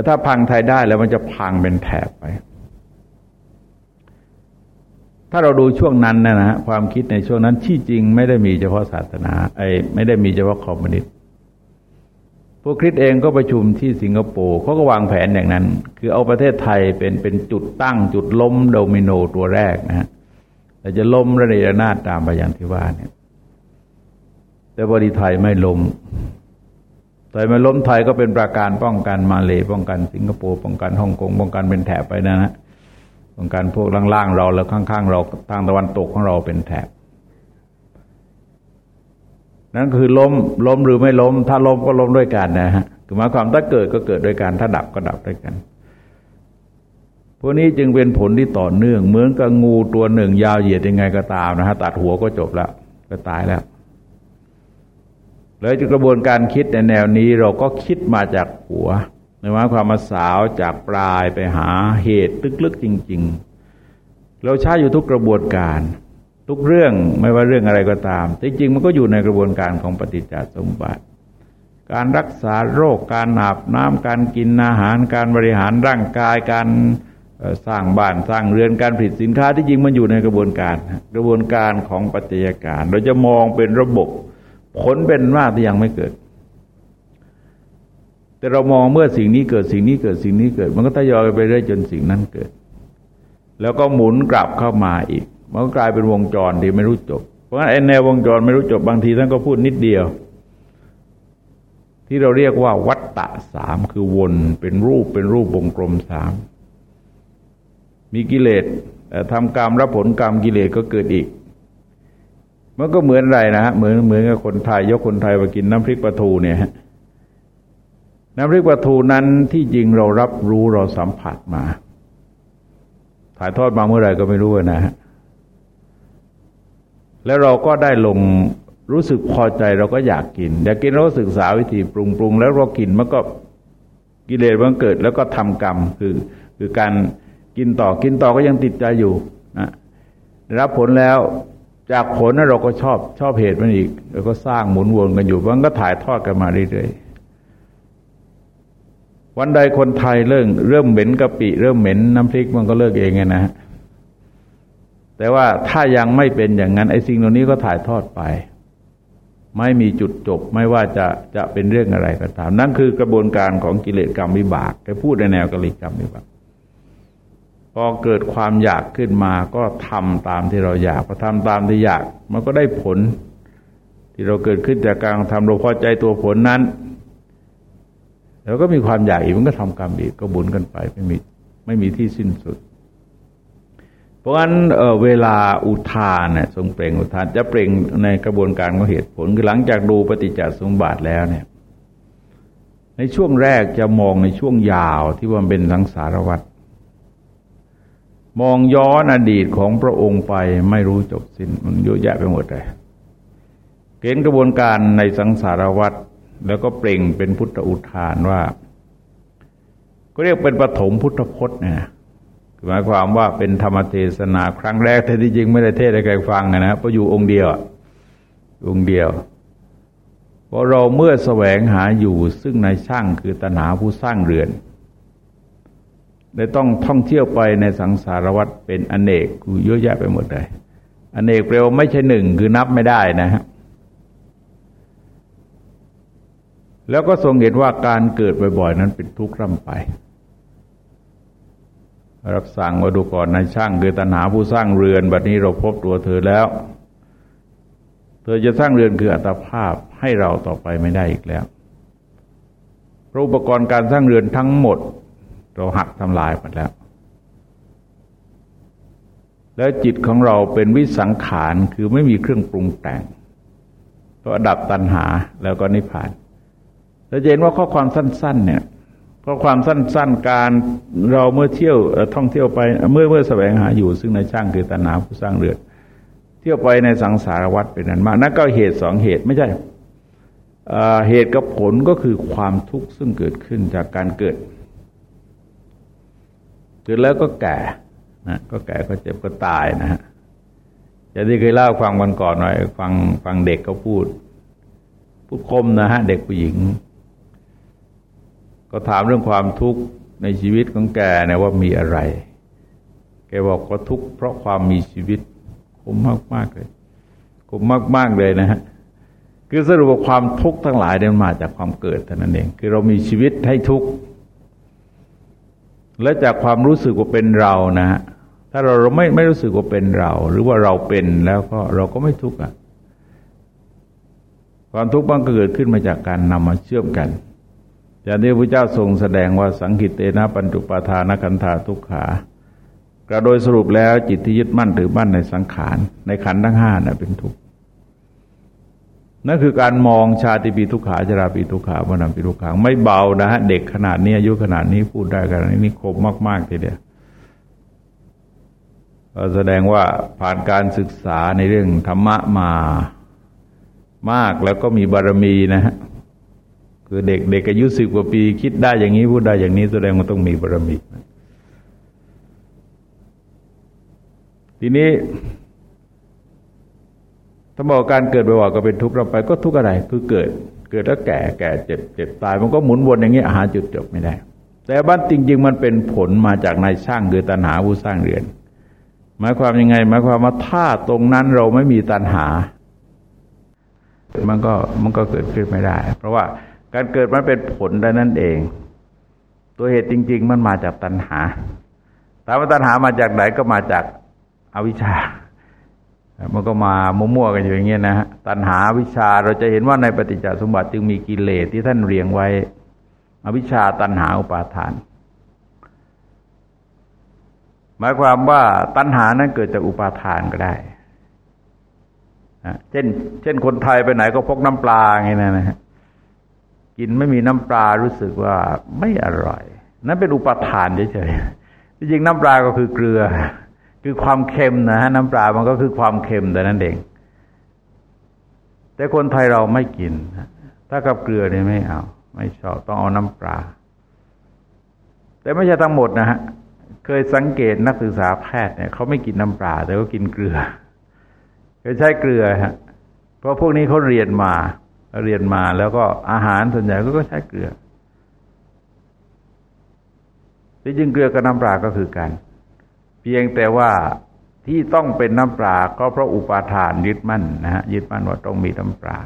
ถ้าพังไทยได้แล้วมันจะพังเป็นแถบไป ถ้าเราดูช่วงนั้นนะนะความคิดในช่วงนั้นที่จริงไม่ได้มีเฉพาะศาสนาไอ้ไม่ได้มีเฉพาะคอมมิวนิสต์พวกคริสต์เองก็ประชุมที่สิงคโปร์เขาก็วางแผนอย่างนั้น คือเอาประเทศไทยเป็นเป็นจุดตั้งจุดล้มโดมิโนตัวแรกนะฮะแต่จะล้มระเนระนาดตามไปอย่างที่ว่าเนี่ย แต่บริไทยไม่ล้มไทยไม่ล้มไทยก็เป็นประการป้องกันมาเลยป้องกันสิงคโปร์ป้องกันฮ่องกงป้องกันเป็นแถบไปนะฮะ ของการพวกล่างๆเราแล้วข้างๆเราทางตะวันตกของเราเป็นแถบนั่นคือล้มล้มหรือไม่ล้ม ถ้าล้มก็ล้มด้วยกันนะฮะคือหมายความถ้าเกิดก็เกิดด้วยกัน ถ้าดับก็ดับด้วยกันพวกนี้จึงเป็นผลที่ต่อเนื่อง เหมือนกับงูตัวหนึ่ง ยาวเหยียดยังไงก็ตามนะฮะตัดหัวก็จบแล้วก็ตายแล้วแล้วกระบวนการคิดในแนวนี้เราก็คิดมาจากหัว ในว่าความมาสาวจากปลายไปหาเหตุลึกๆจริง ๆ เราใช้อยู่ทุกกระบวนการ ทุกเรื่องไม่ว่าเรื่องอะไรก็ตามจริงๆมันก็อยู่ในกระบวนการของปฏิจจสมบัติการรักษาโรคการอาบน้ำการกินอาหารการบริหารร่างกายการสร้างบ้านสร้างเรือนการผลิตสินค้าที่จริงมันอยู่ในกระบวนการ กระบวนการของปัจจัยการ เราจะมองเป็นระบบผลเป็นมากที่ยังไม่เกิด แต่เรามองเมื่อสิ่งนี้เกิดสิ่งนี้เกิดสิ่งนี้เกิด มันก็ทยอยไปเรื่อยจนสิ่งนั้นเกิด แล้วก็หมุนกลับเข้ามาอีก มันก็กลายเป็นวงจรที่ไม่รู้จบ เพราะฉะนั้นแนววงจรไม่รู้จบบางทีท่านก็พูดนิดเดียว ที่เราเรียกว่าวัตตะสามคือวนเป็นรูปเป็นรูปวงกลมสามมีกิเลสทำกรรมรับผลกรรมกิเลสก็เกิดอีกมันก็เหมือนอะไรนะฮะเหมือนเหมือนกับคนไทยยกคนไทยมากินน้ำพริกปลาทูเนี่ยฮะ น้ำพริกปลาทูนั้นที่จริงเรารับรู้เราสัมผัสมา ถ่ายทอดมาเมื่อไหร่ก็ไม่รู้นะฮะแล้วเราก็ได้ลงรู้สึกพอใจเราก็อยากกิน อยากกินเราก็ศึกษาวิธีปรุงปรุงแล้วเรากินมันก็กิเลสมันเกิด แล้วก็ทำกรรมคือคือการกินต่อกินต่อก็ยังติดใจอยู่นะรับผลแล้วจากผลนั้นเราก็ชอบชอบเหตุมันอีก แล้วก็สร้างหมุนวนกันอยู่มันก็ถ่ายทอดกันมาเรื่อยๆ วันใดคนไทยเริ่มเริ่มเหม็นกะปิ เริ่มเหม็นน้ำพริกมันก็เลิกเองไงนะฮะแต่ว่าถ้ายังไม่เป็นอย่างนั้นไอ้สิ่งเหล่านี้ก็ถ่ายทอดไป ไม่มีจุดจบไม่ว่าจะจะเป็นเรื่องอะไรก็ตาม นั่นคือกระบวนการของกิเลสกรรมวิบากแกพูดในแนวกิเลสกรรมวิบากพอเกิดความอยากขึ้นมาก็ทำตามที่เราอยากพอทำตามที่อยาก มันก็ได้ผล ที่เราเกิดขึ้นจากการทำเราพอใจตัวผลนั้น แล้วก็มีความอยากอีกมันก็ทำกรรมอีกก็บุญกันไปไม่มีไม่มีที่สิ้นสุด เพราะฉะนั้นเเวลาอุทานเนี่ยทรงเปล่งอุทาน จะเปล่งในกระบวนการของเหตุผลคือหลังจากดูปฏิจจสมบัติแล้วเนี่ย ในช่วงแรกจะมองในช่วงยาวที่ว่าเป็นสังสารวัฏมองย้อนอดีตของพระองค์ไปไม่รู้จบสิน้นมันเยอะแยะไปหมดเลยเกณฑ์กระบวนการในสังสารวัฏ แล้วก็เปล่งเป็นพุทธอุทานว่า ก็เรียกเป็นปฐมพุทธพจน์นะหมายความว่าเป็นธรรมเทศนาครั้งแรกแต่ที่จริงไม่ได้เทศให้ใครฟังนะเพราะอยู่องค์เดียวองค์เดียวเพราะเราเมื่อแสวงหาอยู่ซึ่งในช่างคือตนาผู้สร้างเรือนได้ต้องท่องเที่ยวไปในสังสารวัฏเป็นอเนกคือเยอะแยะไปหมดเลยอเนกแปลว่าไม่ใช่หนึ่งคือนับไม่ได้นะครับ แล้วก็ทรงเห็นว่าการเกิดบ่อยๆ นั้นเป็นทุกข์ร่ำไป รับสั่งว่าดูก่อนนายช่างคือตัณหาผู้สร้างเรือนบัดนี้เราพบตัวเธอแล้ว เธอจะสร้างเรือนคืออัตภาพให้เราต่อไปไม่ได้อีกแล้วพระอุปกรณ์การสร้างเรือนทั้งหมด เราหักทำลายหมดแล้ว แล้วจิตของเราเป็นวิสังขารคือไม่มีเครื่องปรุงแต่ง ก็ดับตัณหาแล้วก็นิพพาน เราจะเห็นว่าข้อความสั้น ๆ เนี่ยข้อความสั้น ๆ การเราเมื่อเที่ยวท่องเที่ยวไปเมื่อเมื่อแสวงหาอยู่ ซึ่งในช่างคือตัณหาผู้สร้างเรือนเที่ยวไปในสังสารวัฏเป็นนั้นมากนั่นก็เหตุสองเหตุไม่ใช่เหตุกับผลก็คือความทุกข์ซึ่งเกิดขึ้นจากการเกิด เกิดแล้วก็แก่นะก็แก่ก็เจ็บก็ตายนะฮะอย่างที่เคยเล่าฟังวันก่อนหน่อยฟังฟังเด็กเขาพูดพูดคมนะฮะ เด็กผู้หญิง ก็ถามเรื่องความทุกข์ในชีวิตของแกนะว่ามีอะไร แกบอกว่าทุกข์เพราะความมีชีวิตคมมากมากเลยคมมากมากเลยนะฮะคือสรุปว่าความทุกข์ทั้งหลายเนี่ยมาจากความเกิดเท่านั้นเอง คือเรามีชีวิตให้ทุกข์และจากความรู้สึกว่าเป็นเรานะฮะถ้าเราเราไม่ไม่รู้สึกว่าเป็นเรา หรือว่าเราเป็นแล้วก็เราก็ไม่ทุกข์อะความทุกข์มันเกิดขึ้นมาจากการนำมาเชื่อมกัน อย่างที่พระเจ้าทรงแสดงว่าสังกิตเตนะปัญจุปาทานคันธาทุกขากระโดยสรุปแล้วจิตที่ยึดมั่นถือมั่นในสังขาร ในขันธ์ทั้งห้าน่ะเป็นทุกข์นั่นคือการมองชาติปีทุกขาจราปีทุกขามานำปีทุกขังไม่เบานะฮะเด็กขนาดนี้อายุขนาดนี้พูดได้ขนาดนี้นี่คมมาก ๆ ทีเดียวแสดงว่าผ่านการศึกษาในเรื่องธรรมะมามากแล้วก็มีบารมีนะฮะ คือเด็กเด็กอายุสิบกว่าปี คิดได้อย่างนี้พูดได้อย่างนี้แสดงว่าต้องมีบารมีทีนี้ถ้าบอกการเกิดบ่อยๆก็เป็นทุกข์เราไปก็ทุกข์อะไรคือเกิด เกิดแล้วแก่แก่เจ็บเจ็บตาย มันก็หมุนวนอย่างนี้หาจุดจบไม่ได้ แต่บ้านจริง ๆ มันเป็นผลมาจากนายช่างคือตัณหาผู้สร้างเรือน หมายความยังไงหมายความว่าถ้าตรงนั้นเราไม่มีตัณหา มันก็มันก็เกิดขึ้นไม่ได้ เพราะว่า การเกิดมันเป็นผลได้นั่นเอง ตัวเหตุจริง ๆ มันมาจากตัณหาถามว่าตัณหามาจากไหนก็มาจากอวิชชา มันก็มามั่วๆกันอยู่อย่างเงี้ยนะฮะตัณหาวิชาเราจะเห็นว่าในปฏิจจสมบัติจึงมีกิเลสที่ท่านเรียงไว้ อวิชชาตัณหาอุปาทาน หมายความว่าตัณหานั้นเกิดจากอุปาทานก็ได้เช่น เช่นคนไทยไปไหนก็พกน้ำปลาไงนะนะฮะ กินไม่มีน้ำปลารู้สึกว่าไม่อร่อย นั่นเป็นอุปทานเฉยๆจริงน้ำปลาก็คือเกลือ คือความเค็มนะฮะน้ำปลามันก็คือความเค็มแต่นั้นเอง แต่คนไทยเราไม่กิน ถ้ากับเกลือเนี่ยไม่เอา ไม่ชอบต้องเอาน้ำปลา แต่ไม่ใช่ทั้งหมดนะฮะเคยสังเกตนักศึกษาแพทย์เนี่ยเขาไม่กินน้ำปลาแต่ก็กินเกลือเขาใช้เกลือฮะเพราะพวกนี้เขาเรียนมา เรียนมาแล้วก็อาหารส่วนใหญ่ก็ใช้เกลือที่จริงเกลือกับน้ำปลาก็คือกัน เพียงแต่ว่าที่ต้องเป็นน้ำปลาก็เพราะอุปาทานยึดมั่นนะฮะยึดมั่นว่าต้องมีน้ำปลา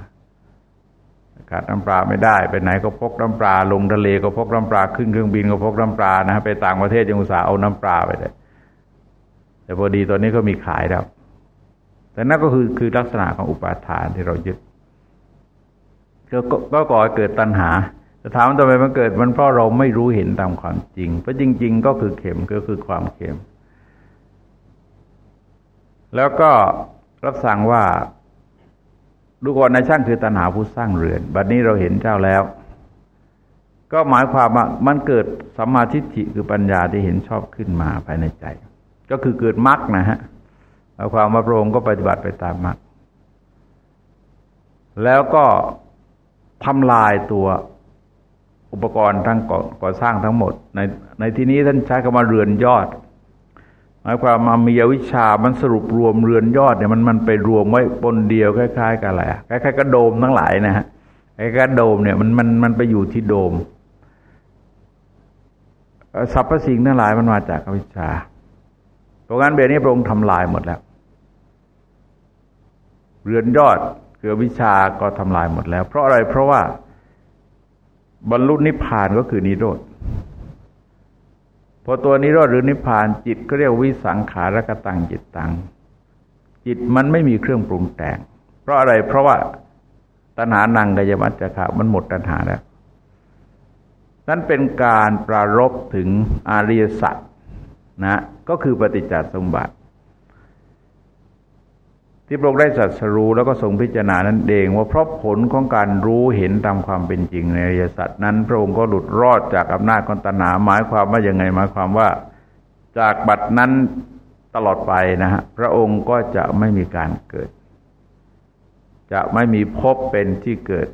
ขาดน้ำปลาไม่ได้ไปไหนก็พกน้ำปลาลงทะเลก็พกน้ำปลาขึ้นเครื่องบินก็พกน้ำปลานะฮะไปต่างประเทศยังอุตส่าห์เอาน้ำปลาไปเลยแต่พอดีตอนนี้ก็มีขายแล้ว แต่นั่นก็คือคือลักษณะของอุปาทานที่เรายึด ก็ก่อเกิดตัณหาจะถามทำไมมันเกิดมันเพราะเราไม่รู้เห็นตามความจริง เพราะจริง ๆ ก็คือเข็มก็คือความเข็ม แล้วก็รับสั่งว่าดูก่อนในช่างคือตัณหาผู้สร้างเรือน บัดนี้เราเห็นเจ้าแล้ว ก็หมายความว่ามันเกิดสัมมาทิฏฐิคือปัญญาที่เห็นชอบขึ้นมาภายในใจ ก็คือเกิดมรรคนะฮะหมาความว่าพระองค์ก็ปฏิบัติไปตามมรรคแล้วก็ ทำลายตัวอุปกรณ์ทั้งก่อสร้างทั้งหมด ในในที่นี้ท่านใช้คำว่าเรือนยอดหมายความมามีวิชามันสรุปรวมเรือนยอดเนี่ยมันมันไปรวมไว้บนเดียวคล้าย ๆ กันอะไรคล้ายๆกระโดมทั้งหลายนะฮะไอ้กระโดมเนี่ยมันมันมันไปอยู่ที่โดมสรรพสิ่งทั้งหลายมันมาจากอวิชชาเพราะงั้นเบนี้พระองค์ทำลายหมดแล้ว เรือนยอด คือวิชาก็ทำลายหมดแล้ว เพราะอะไรเพราะว่า บรรลุนิพพานก็คือนิโรธพอตัวนิโรธหรือนิพพานจิตก็เรียกวิสังขารกตังจิตตัง จิตมันไม่มีเครื่องปรุงแต่ง เพราะอะไรเพราะว่าตัณหานังกายมัจจะขามันหมดตัณหาแล้วนั่นเป็นการปรารบถึงอริยสัจนะก็คือปฏิจจสมบัติ ที่พระองค์ได้สัตสรู้แล้วก็ทรงพิจารณานั่นเอง ว่าเพราะผลของการรู้เห็นตามความเป็นจริงในอริยสัจนั้นพระองค์ก็หลุดรอดจากอำนาจของตัณหาหมายความว่ายังไงหมายความว่า จากบัดนั้นตลอดไปนะฮะพระองค์ก็จะไม่มีการเกิด จะไม่มีพบเป็นที่เกิด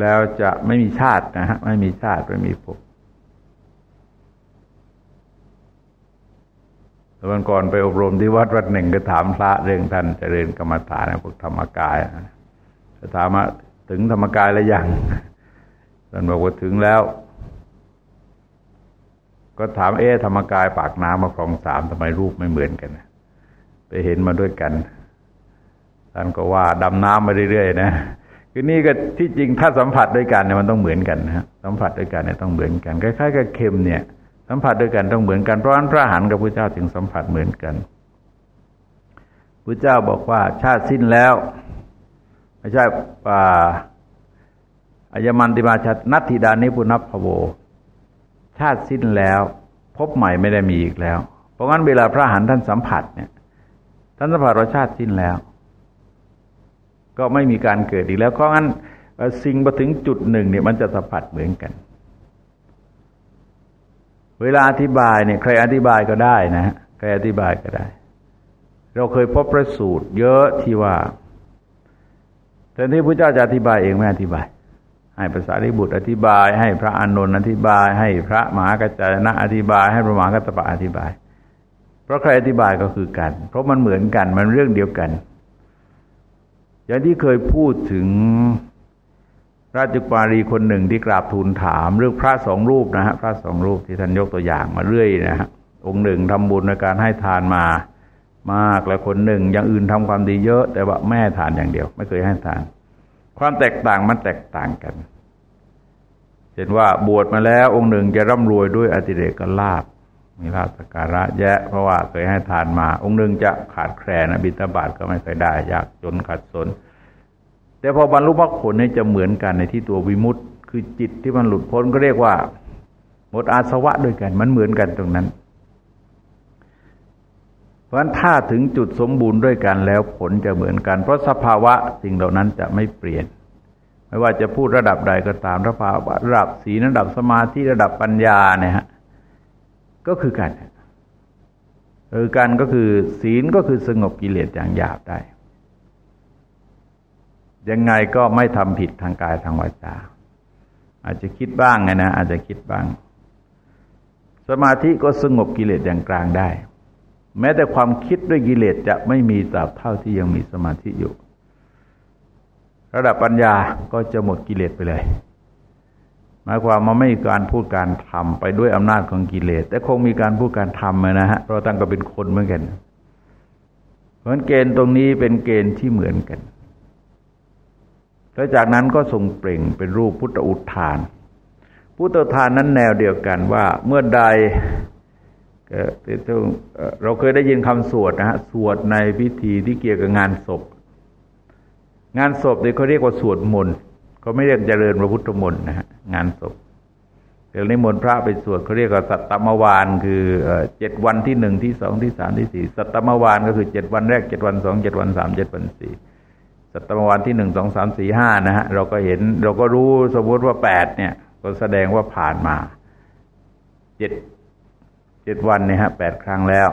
แล้วจะไม่มีชาตินะฮะไม่มีชาติไม่มีภพแต่ วันก่อนไปอบรมที่วัดวัดหนึ่งก็ถามพระเรื่องท่านเจริญกรรมฐานพวกธรรมกายจะถามว่าถึงธรรมกายแล้วยังท่านบอกว่าถึงแล้ว ก็ถามเอ๊ธรรมกายปากน้ำมาคลองสามทำไมรูปไม่เหมือนกันไปเห็นมาด้วยกันท่านก็ว่าดำน้ำมาเรื่อยๆนะคือนี่ก็ที่จริงถ้าสัมผัสด้วยกันเนี่ยมันต้องเหมือนกันนะสัมผัสด้วยกันเนี่ยต้องเหมือนกันคล้ายๆกับเค็มเนี่ย สัมผัสด้วยกันต้องเหมือนกันเพราะนั้นพระหันกับพระเจ้าจึงสัมผัสเหมือนกันพระเจ้าบอกว่าชาติสิ้นแล้วไม่ใช่ป่าอายมันติมาชานัตถิดานิปุณพโว ชาติสิ้นแล้ว พบใหม่ไม่ได้มีอีกแล้ว เพราะงั้นเวลาพระหันท่านสัมผัสเนี่ยท่านสัมผัสว่าชาติสิ้นแล้ว ก็ไม่มีการเกิดอีกแล้วเพราะงั้นสิ่งมาถึงจุดหนึ่งเนี่ยมันจะสัมผัสเหมือนกัน เวลาอธิบายเนี่ยใครอธิบายก็ได้นะใครอธิบายก็ได้ เราเคยพบประสูตร เยอะที่ว่าแต่ที่พระเจ้าจะอธิบายเองไม่อธิบาย ให้ภาษาริบุตรอธิบาย ให้พระอานนท์อธิบาย ให้พระมหากัจจายนะอธิบาย ให้พระมหากัตปะอธิบาย เพราะใครอธิบายก็คือกัน เพราะมันเหมือนกันมันเรื่องเดียวกัน อย่างที่เคยพูดถึง ราชกุมารีคนหนึ่งที่กราบทูลถามเรื่องพระสองรูปนะฮะพระสองรูปที่ท่านยกตัวอย่างมาเรื่อยนะฮะองค์หนึ่งทำบุญในการให้ทานมามากแล้วคนหนึ่งอย่างอื่นทำความดีเยอะ แต่ว่าแม่ทานอย่างเดียว ไม่เคยให้ทาน ความแตกต่างมันแตกต่างกันเช่นว่าบวชมาแล้วองค์หนึ่งจะร่ำรวยด้วยอติเรกลาบมีลาภสการะแยะ เพราะว่าเคยให้ทานมา องค์หนึ่งจะขาดแคลนบิณฑบาตก็ไม่เคยได้ยากจนขัดสน แต่พอบรรลุมรรคผลเนี่ยจะเหมือนกันในที่ตัววิมุตต์คือจิตที่มันหลุดพ้นก็เรียกว่า หมดอาสวะด้วยกัน มันเหมือนกันตรงนั้น เพราะฉะนั้นถ้าถึงจุดสมบูรณ์ด้วยกันแล้วผลจะเหมือนกัน เพราะสภาวะสิ่งเหล่านั้นจะไม่เปลี่ยน ไม่ว่าจะพูดระดับใดก็ตามระภาวะระดับศีลระดับสมาธิระดับปัญญาเนี่ยฮะก็คือกันคือกันก็คือศีลก็คือสงบกิเลสอย่างหยาบได้ ยังไงก็ไม่ทำผิดทางกายทางวาจา อาจจะคิดบ้างไงนะ อาจจะคิดบ้าง สมาธิก็สงบกิเลสอย่างกลางได้ แม้แต่ความคิดด้วยกิเลสจะไม่มีตราบเท่าที่ยังมีสมาธิอยู่ ระดับปัญญาก็จะหมดกิเลสไปเลยหมายความว่าไม่มีการพูดการทำไปด้วยอำนาจของกิเลส แต่คงมีการพูดการทำนะฮะเพราะตั้งก็เป็นคนเหมือนกัน เพราะเกณฑ์ตรงนี้เป็นเกณฑ์ที่เหมือนกัน แล้วจากนั้นก็ทรงเปล่งเป็นรูปพุทธอุทาน พุทธอุทานนั้นแนวเดียวกันว่าเมื่อใดเราเคยได้ยินคำสวดนะฮะสวดในพิธีที่เกี่ยวกับงานศพ งานศพเนี่ยเขาเรียกว่าสวดมนต์เขาไม่เรียกเจริญพระพุทธมนต์นะฮะงานศพเรื่องนิมนต์พระไปสวดเขาเรียกว่าสัตตมวานคือเจ็ดวันที่หนึ่งที่สองที่สามที่สี่สัตตมวานก็คือเจ็ดวันแรกเจ็ดวันสองเจ็ดวันสามเจ็ดวันสี่ สัตมวันที่หนึ่งสองสามสี่ห้านะฮะเราก็เห็น เราก็รู้สมมติว่าแปดเนี่ย ก็แสดงว่าผ่านมาเจ็ดเจ็ดวันเนี่ยฮะแปดครั้งแล้ว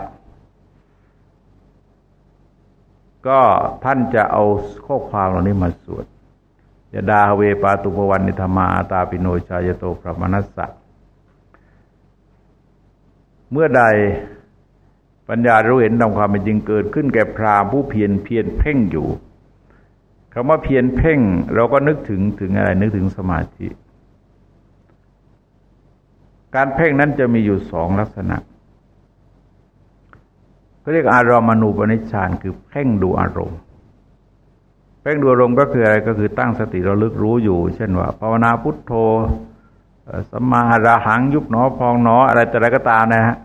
ก็ท่านจะเอาข้อความเหล่านี้มาสวดยดาเวปาตุปวันนิธรรมาอาตาปิโนชายโตพระมนัสสะเมื่อใดปัญญารู้เห็นตามความเป็นจริงเกิดขึ้นแก่พรามผู้เพียรเพียรเพ่งอยู่ คำว่าเพียรเพ่ง เราก็นึกถึงถึงอะไรนึกถึงสมาธิ การเพ่งนั้นจะมีอยู่สองลักษณะเขาเรียกอารมณูปนิชฌานคือเพ่งดูอารมณ์เพ่งดูอารมณ์ก็คืออะไรก็คือตั้งสติราลึกรู้อยู่ เช่นว่าภาวนาพุทโธสมาราหังยุบหนอพองหนอ อะไรแต่อะไรก็ตามนะฮะ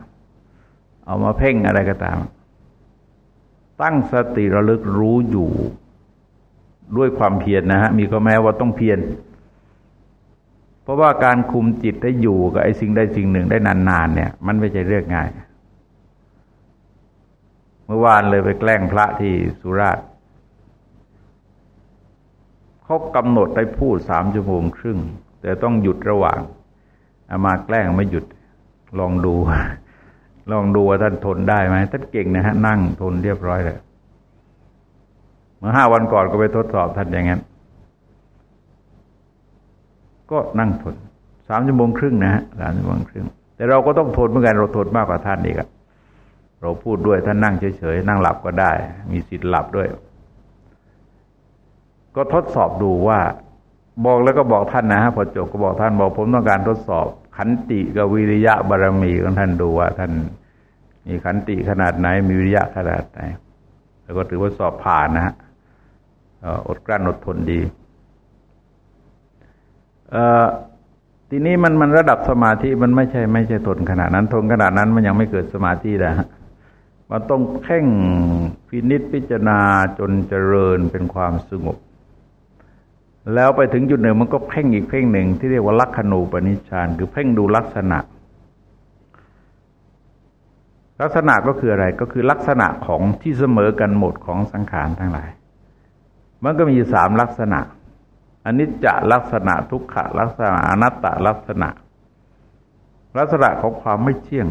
เอามาเพ่งอะไรก็ตาม ตั้งสติระลึกรู้อยู่ ด้วยความเพียรนะฮะมีก็แม้ว่าต้องเพียรเพราะว่าการคุมจิตได้อยู่กับไอ้สิ่งใดสิ่งหนึ่งได้นานๆเนี่ย มันไม่ใช่เรื่องง่าย เมื่อวานเลยไปแกล้งพระที่สุราษฎร์เขากำหนดได้พูดสามชั่วโมงครึ่ง แต่ต้องหยุดระหว่างอามาแกล้งไม่หยุดลองดู ลองดูว่าท่านทนได้ไหมท่านเก่งนะฮะนั่งทนเรียบร้อยเลย มื่อห้าวันก่อนก็ไปทดสอบท่านอย่างนั้น ก็นั่งทนสามชั่วโมงครึ่งนะฮะสามชั่วโมงครึ่ง แต่เราก็ต้องทนเหมือนกันเราทนมากกว่าท่านอีกอะเราพูดด้วยท่านนั่งเฉยๆนั่งหลับก็ได้ มีสิทธิ์หลับด้วย ก็ทดสอบดูว่า บอกแล้วก็บอกท่านนะฮะพอจบก็บอกท่านบอกผมต้องการทดสอบ ขันติกับวิริยะบารมีของท่านดูว่า ท่านมีขันติขนาดไหน มีวิริยะขนาดไหน แล้วก็ถือว่าสอบผ่านนะฮะ อดกลั้นอดทนดีทีนี้มันมันระดับสมาธิมันไม่ใช่ไม่ใช่ทนขนาดนั้นทนขนาดนั้นมันยังไม่เกิดสมาธินะฮะมันต้องเพ่งพินิษพิจารณาจนเจริญเป็นความสงบ แล้วไปถึงจุดหนึ่งมันก็เพ่งอีกเพ่งหนึ่งที่เรียกว่าลักขณูปนิชฌานคือเพ่งดูลักษณะ ลักษณะก็คืออะไรก็คือลักษณะของที่เสมอกันหมดของสังขารทั้งหลาย มันก็มีสามลักษณะอันนี้จะลักษณะทุกขะลักษณะอนัตตลักษณะ ลักษณะของความไม่เที่ยง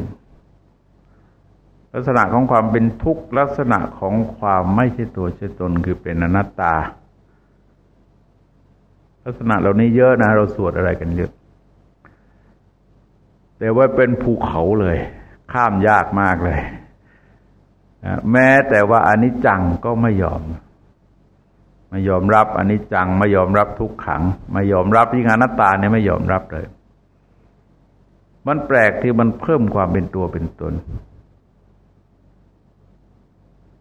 ลักษณะของความเป็นทุกข์ลักษณะของความไม่ใช่ตัวใช่ตนคือเป็นอนัตตา ลักษณะเหล่านี้เยอะนะ เราสวดอะไรกันเยอะแต่ว่าเป็นภูเขาเลย ข้ามยากมากเลย แม้แต่ว่าอนิจจังก็ไม่ยอม ไม่ยอมรับอันนี้จังไม่ยอมรับทุกขัง ไม่ยอมรับยิ่งอนัตตาเนี่ยไม่ยอมรับเลย มันแปลกที่มันเพิ่มความเป็นตัวเป็นตน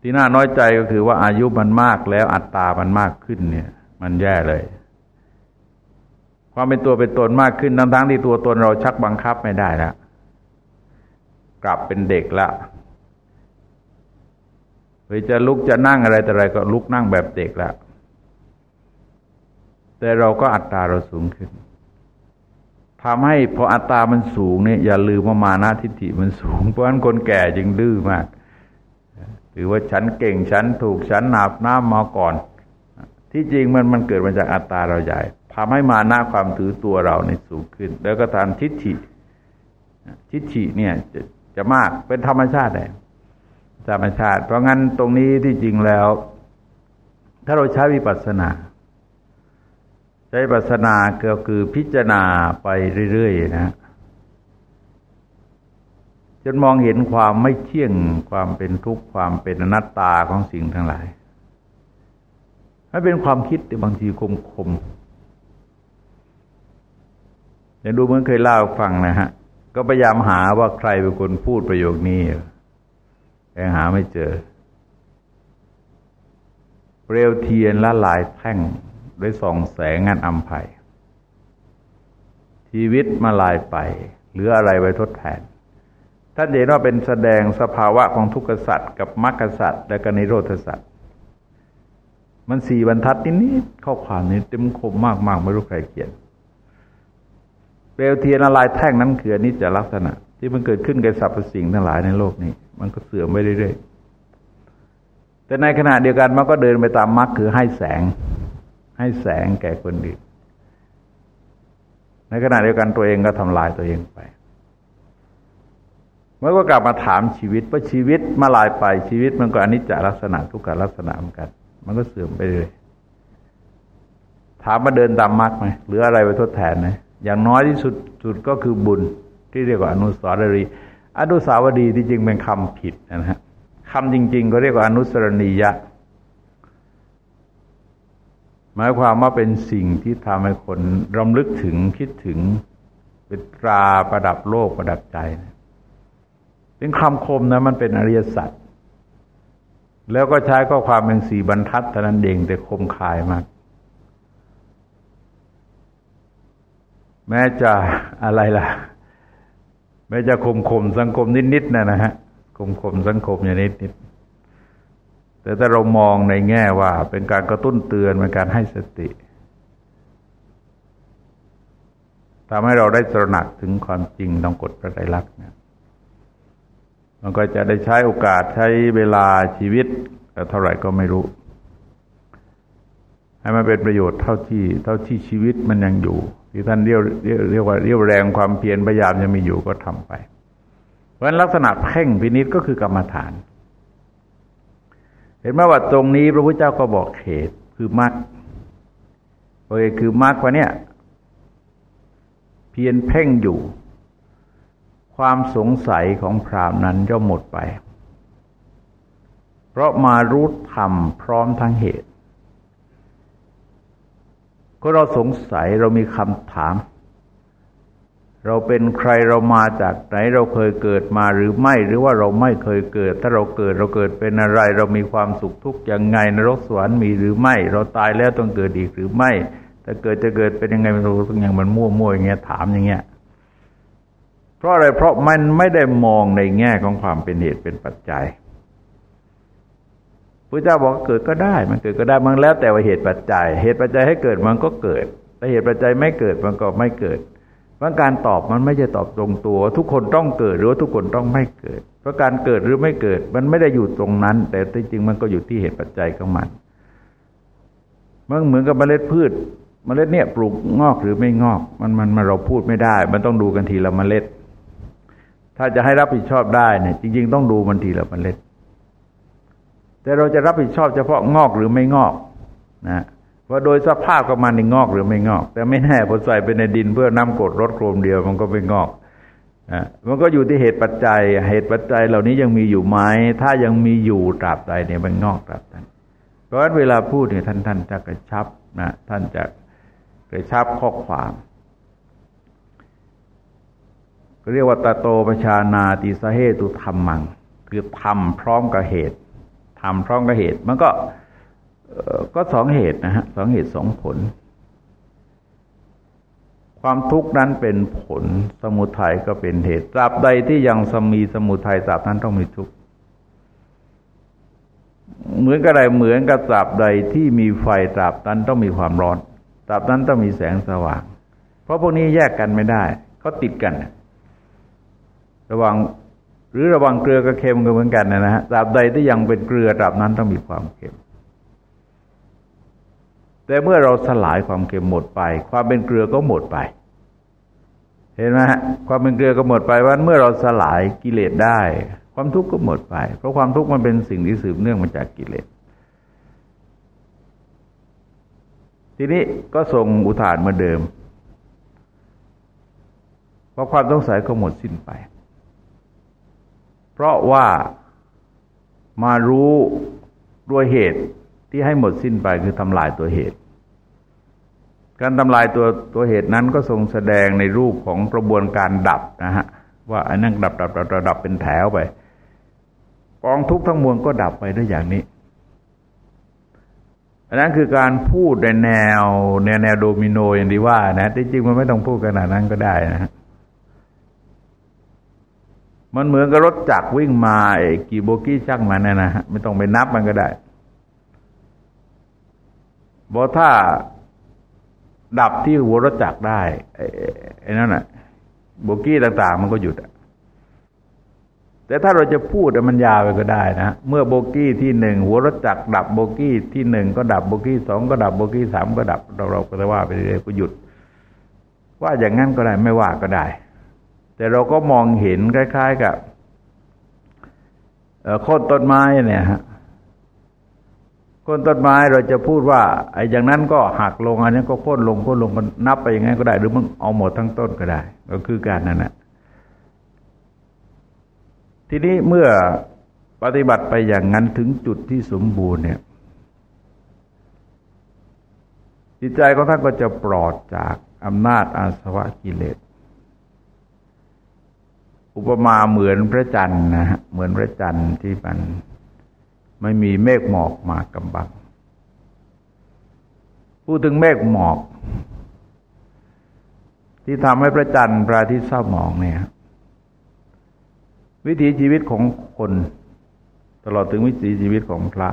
ที่น่าน้อยใจก็คือว่าอายุมันมากแล้วอัตตามันมากขึ้นเนี่ย มันแย่เลย ความเป็นตัวเป็นตนมากขึ้นทั้งทั้งที่ตัวตนเราชักบังคับไม่ได้แล้วกลับเป็นเด็กละเฮ้ยจะลุกจะนั่งอะไรแต่อะไรก็ลุกนั่งแบบเด็กแล้ว แต่เราก็อัตราเราสูงขึ้นทำให้พออัตรามันสูงเนี่ยอย่าลืมว่ามานาทิฏฐิมันสูง เพราะฉะนั้นคนแก่จึงดื้อมากหรือว่าฉันเก่งฉันถูกฉันหนาบน้ำมาก่อน ที่จริงมันมันเกิดมาจากอัตตาเราใหญ่ทำให้มาหน้าความถือตัวเราในสูงขึ้น แล้วก็ทำทิฏฐิทิฏฐิเนี่ยจะจะมากเป็นธรรมชาติเลยธรรมชาติ เพราะงั้นตรงนี้ที่จริงแล้ว ถ้าเราใช้วิปัสสนา ใช้ปัสนาก็คือพิจารณาไปเรื่อยๆนะจนมองเห็นความไม่เที่ยงความเป็นทุกข์ความเป็นอนัตตาของสิ่งทั้งหลายไม่เป็นความคิดแต่บางทีคมคมเดี๋ยวดูเหมือนเคยเล่าฟังนะฮะ ก็พยายามหาว่าใครเป็นคนพูดประโยคนี้แต่หาไม่เจอ เปลวเทียนละลายแท่ง ด้วยส่องแสงงานอัมภัย ชีวิตมาลายไปหรืออะไรไว้ทดแทนท่านเห็นว่าเป็นแสดงสภาวะของทุกขสัตว์กับมรรคสัตว์และกนิโรธสัตว์มันสี่บรรทัดนี้ข้อความนี้เต็มคมมากมากไม่รู้ใครเขียนเปลวเทียนละลายแท่งนั้นคืออนิจจลักษณะ ที่มันเกิดขึ้นกับสรรพสิ่งทั้งหลายในโลกนี้ มันก็เสื่อมไปเรื่อยๆแต่ในขณะเดียวกันมันก็เดินไปตามมรรคคือให้แสง ให้แสงแก่คนอื่น ในขณะเดียวกันตัวเองก็ทำลายตัวเองไป เมื่อก็กลับมาถามชีวิตว่าชีวิตมาลายไปชีวิตมันก็อนิจจลักษณะทุกขลักษณะเหมือนกัน มันก็เสื่อมไปเลยถามมาเดินตามมรรคไหมหรืออะไรไปทดแทนไหมอย่างน้อยที่สุดสุดก็คือบุญที่เรียกว่าอนุสาวรีย์อนุสาวรีย์ที่จริงเป็นคำผิดนะฮะคำจริงๆก็เรียกว่าอนุสรณียะ มายความว่าเป็นสิ่งที่ทำให้คนรำลึกถึงคิดถึงเป็นตราประดับโลกประดับใจ เป็นคำคมนะมันเป็นอริยสัจแล้วก็ใช้ข้อความเป็นสี่บรรทัดเท่านั้นเองแต่คมคายมาก แม้จะอะไรล่ะ แม้จะคมคมสังคมนิดๆนะนะฮะคมคมสังคมอย่างนิดนิด แต่ถ้าเรามองในแง่ว่าเป็นการกระตุ้นเตือนเป็นการให้สติทำให้เราได้ตระหนักถึงความจริงต้องกฎพระไตรลักษณ์เนี่ยมันก็จะได้ใช้โอกาสใช้เวลาชีวิตเท่าไหร่ก็ไม่รู้ ให้มันเป็นประโยชน์เท่าที่เท่าที่ชีวิตมันยังอยู่ ที่ท่านเรียกเรียกว่าเรียกแรงความเพียรพยายามยังมีอยู่ก็ทำไป เพราะฉะนั้นลักษณะเพ่งพินิษก็คือกรรมฐาน เห็นไหมว่าตรงนี้พระพุทธเจ้าก็บอกเหตุคือมรรคโอเคคือมรรคว่าเนี่ย เพียรเพ่งอยู่ ความสงสัยของพรามนั้นย่อมหมดไป เพราะมารู้ธรรมพร้อมทั้งเหตุ ก็เราสงสัยเรามีคำถาม เราเป็นใครเรามาจากไหนเราเคยเกิดมาหรือไม่หรือว่าเราไม่เคยเกิด ถ้าเราเกิดเราเกิดเป็นอะไร เรามีความสุขทุกข์ยังไงนรกสวรรค์มีหรือไม่ เราตายแล้วต้องเกิดอีกหรือไม่ ถ้าเกิดจะเกิดเป็นยังไงม่รู้ทุกอย่างมันมั่วมั่วอย่างเงี้ยถามอย่างเงี้ยเพราะอะไรเพราะมันไม่ได้มองในแง่ของความเป็นเหตุเป็นปัจจัยพระเจ้าบอกเกิดก็ได้ มันเกิดก็ได้มันแล้วแต่ว่าเหตุปัจจัย เหตุปัจจัยให้เกิดมันก็เกิดแต่เหตุปัจจัยไม่เกิดมันก็ไม่เกิด พราะการตอบมันไม่จะตอบตรงตัว ทุกคนต้องเกิดหรือว่าทุกคนต้องไม่เกิด เพราะการเกิดหรือไม่เกิด มันไม่ได้อยู่ตรงนั้น แต่จริงๆมันก็อยู่ที่เหตุปัจจัยของมันมันเหมือนกับเมล็ดพืช เมล็ดเนี่ยปลูกงอกหรือไม่งอก มันมันมาเราพูดไม่ได้ มันต้องดูกันทีละเมล็ด ถ้าจะให้รับผิดชอบได้เนี่ย จริง ๆ ต้องดูมันทีละเมล็ด แต่เราจะรับผิดชอบเฉพาะงอกหรือไม่งอก นะ ว่าโดยสภาพก็มันงอกหรือไม่งอก แต่ไม่แน่พอใส่ไปในดินเพื่อน้ากดรดโครมเดียวมันก็ไม่งอกนะมันก็อยู่ที่เหตุปัจจัย เหตุปัจจัยเหล่านี้ยังมีอยู่ไหมถ้ายังมีอยู่ตราบใดเนี่ยมันงอกตราบนั้นเพราะฉะนั้นเวลาพูดเนี่ยท่านท่านจะกระชับนะท่านจะกระชับข้อความเรียกว่าตาโตประชานาติสเหตุธรรมมัง คือทำพร้อมกับเหตุทำพร้อมกับเหตุ มันก็ ก็สองเหตุนะฮะสองเหตุสองผล ความทุกข์นั้นเป็นผลสมุทัยก็เป็นเหตุตราบใดที่ยังสมีสมุทัยตราบนั้นต้องมีทุกข์เหมือนกับอะไรเหมือนกับตราบใดที่มีไฟตราบนั้นต้องมีความร้อนตราบนั้นต้องมีแสงสว่าง เพราะพวกนี้แยกกันไม่ได้เขาติดกัน ระวังหรือระวังเกลือกับเค็มก็เหมือนกันนะฮะตราบใดที่ยังเป็นเกลือตราบนั้นต้องมีความเค็ม แต่เมื่อเราสลายความเค็มหมดไป ความเป็นเกลือก็หมดไป เห็นไหมฮะความเป็นเกลือก็หมดไปว่าเมื่อเราสลายกิเลสได้ ความทุกข์ก็หมดไป เพราะความทุกข์มันเป็นสิ่งที่สืบเนื่องมาจากกิเลสทีนี้ก็ส่งอุทานมาเดิมเพราะความสงสัยก็หมดสิ้นไป เพราะว่ามารู้ด้วยเหตุ ที่ให้หมดสิ้นไปคือทำลายตัวเหตุ การทำลายตัวตัวเหตุนั้นก็ทรงแสดงในรูปของกระบวนการดับนะฮะว่าอันนั้นดับดับดับดับเป็นแถวไปกองทุกข์ทั้งมวลก็ดับไปด้วยอย่างนี้อันนั้นคือการพูดในแนวแนวแนวโดมิโนอย่างที่ว่านะที่จริงมันไม่ต้องพูดขนาดนั้นก็ได้นะมันเหมือนกับรถจักรวิ่งมาไอ้กี่โบกี้ช่างมันนะนะไม่ต้องไปนับมันก็ได้ บอกถ้าดับที่หัวรถจักรได้ไอ้นั่นน่ะโบกี้ต่างๆ มันก็หยุดแต่ถ้าเราจะพูดมันยาวไปก็ได้นะเมื่อโบกี้ที่หนึ่งหัวรถจักรดับโบกี้ที่หนึ่งก็ดับโบกี้สองก็ดับโบกี้สามก็ดับ เราเราก็จะว่าไปเรื่อยก็หยุด ว่าอย่างนั้นก็ได้ไม่ว่าก็ได้ แต่เราก็มองเห็นคล้าย ๆ กับโค่นต้นไม้เนี่ยฮะ ค่นต้นไม้เราจะพูดว่าไอ้อย่างนั้นก็หักลงอันนี้ก็โค่นลงโค่นลงมันนับไปอย่างนั้นก็ได้ หรือมันเอาหมดทั้งต้นก็ได้ ก็คือการนั้นแหละทีนี้เมื่อปฏิบัติไปอย่างนั้นถึงจุดที่สมบูรณ์เนี่ย จิตใจของท่านก็จะปลอดจากอำนาจอาสวะกิเลส อุปมาเหมือนพระจันทร์นะฮะเหมือนพระจันทร์ที่มัน ไม่มีเมฆหมอกมากำบัง พูดถึงเมฆหมอก ที่ทำให้พระจันทร์พระอาทิตย์เศร้าหมองเนี่ย วิถีชีวิตของคน ตลอดถึงวิถีชีวิตของพระ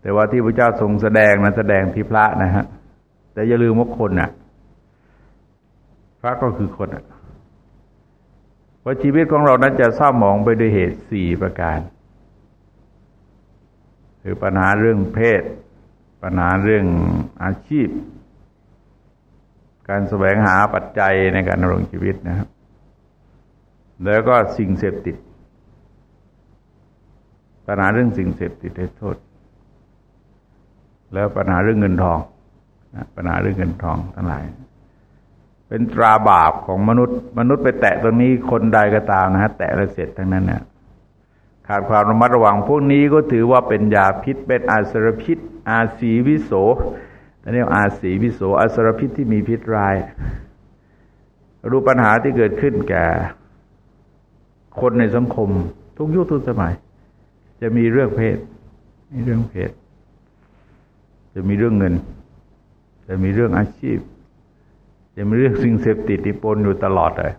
แต่ว่าที่พระเจ้าทรงแสดงนะแสดงที่พระนะฮะ แต่อย่าลืมว่าคนน่ะ พระก็คือคนอะเพราะชีวิตของเรานั้นจะเศร้าหมองไปด้วยเหตุสี่ประการ คือปัญหาเรื่องเพศ ปัญหาเรื่องอาชีพ การแสวงหาปัจจัยในการดำรงชีวิตนะครับ แล้วก็สิ่งเสพติด ปัญหาเรื่องสิ่งเสพติดให้โทษ แล้วปัญหาเรื่องเงินทองปัญหาเรื่องเงินทองทั้งหลายเป็นตราบาปของมนุษย์ มนุษย์ไปแตะตรงนี้คนใดก็ตามนะฮะแตะแล้วเสร็จทั้งนั้นเนี่ย ขาดความระมัดระวังพวกนี้ก็ถือว่าเป็นยาพิษเป็นอาสรพิษ อาศีวิโสอันนี้อาศีวิโสอาสรพิษที่มีพิษร้าย รู้ปัญหาที่เกิดขึ้นแก่ คนในสังคม ทุกยุคทุกสมัย จะมีเรื่องเพศมีเรื่องเพศ จะมีเรื่องเงิน จะมีเรื่องอาชีพ จะมีเรื่องสิ่งเสพติดที่ปนอยู่ตลอดเลย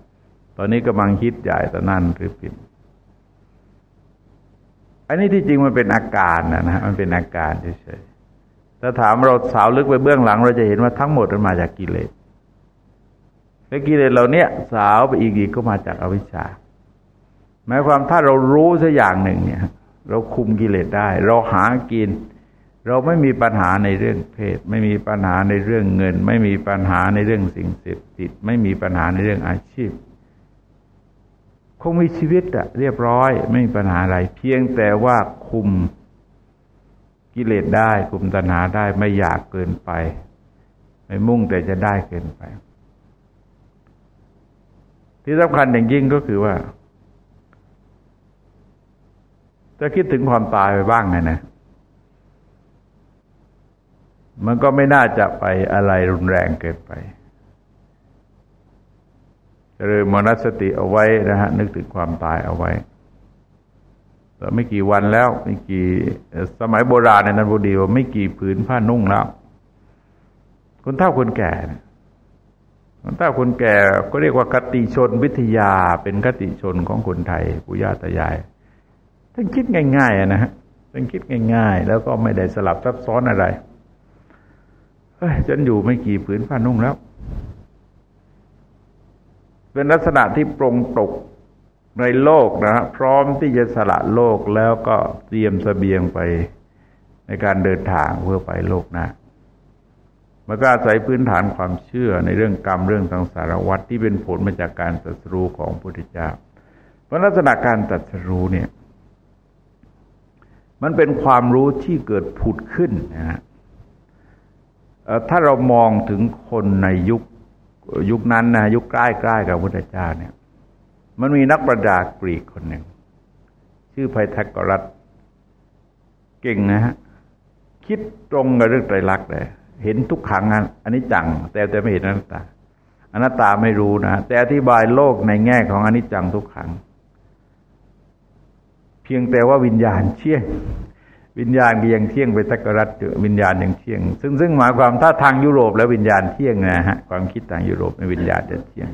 ตอนนี้กำลังคิดใหญ่ตอนนั้นหรือปิด อันนี้ที่จริงมันเป็นอาการนะนะมันเป็นอาการเฉยๆถ้าถามเราสาวลึกไปเบื้องหลัง เราจะเห็นว่าทั้งหมดมันมาจากกิเลสและกิเลสเราเนี้ยสาวไปอีกอีกก็มาจากอวิชชาหมายความถ้าเรารู้สักอย่างหนึ่งเนี่ย เราคุมกิเลสได้ เราหากิน เราไม่มีปัญหาในเรื่องเพศ ไม่มีปัญหาในเรื่องเงิน ไม่มีปัญหาในเรื่องสิ่งเสพติด ไม่มีปัญหาในเรื่องอาชีพ คงมีชีวิตอะเรียบร้อยไม่มีปัญหาอะไร เพียงแต่ว่าคุมกิเลสได้คุมตัณหาได้ไม่อยากเกินไป ไม่มุ่งแต่จะได้เกินไป ที่สำคัญอย่างยิ่งก็คือว่าถ้าคิดถึงความตายไปบ้างไงนะ มันก็ไม่น่าจะไปอะไรรุนแรงเกินไป เจริญมนสติเอาไว้นะฮะนึกถึงความตายเอาไว้แต่ไม่กี่วันแล้วไม่กี่สมัยโบราณในนั้นบุดีว่าไม่กี่ผืนผ้านุ่งแล้ว คนเฒ่าคนแก่คนเฒ่าคนแก่ก็เรียกว่ากติชนวิทยาเป็นกติชนของคนไทยปุย่าตายายท่านคิดง่าย ๆ นะฮะท่านคิดง่าย ๆ แล้วก็ไม่ได้สลับซับซ้อนอะไรเฮ้ยฉันอยู่ไม่กี่ผืนผ้านุ่งแล้ว เป็นลักษณะที่ปรงตกในโลกนะฮะพร้อมที่จะสละโลกแล้วก็เตรียมสเสบียงไปในการเดินทางเพื่อไปโลกหน้ามันก็อาศัยพื้นฐานความเชื่อในเรื่องกรรมเรื่องสังสารวัฏที่เป็นผลมาจากการตรัสรู้ของพระพุทธเจ้าเพราะลักษณะการตรัสรู้เนี่ย มันเป็นความรู้ที่เกิดผุดขึ้นนะฮะถ้าเรามองถึงคนในยุค ยุคนั้นนะยุคใกล้ๆกับพุทธเจ้าเนี่ย มันมีนักประดากรีกคนหนึ่ง ชื่อไพทักกรัตเก่งนะฮะคิดตรงกับเรื่องไตรลักษณ์เลยเห็นทุกขังอันนี้จัง แต่แต่ไม่เห็นอนัตตาอนัตตาไม่รู้นะแต่อธิบายโลกในแง่ของอนิจจังทุกขัง เพียงแต่ว่าวิญญาณเชี่ย วิญญาณยังเที่ยงไปสักรัตวิญญาณยังเที่ยง ซึ่งซึ่งหมายความถ้าทางยุโรปแล้ววิญญาณเที่ยงนะฮะความคิดทางยุโรปในวิญญาณจะเที่ยง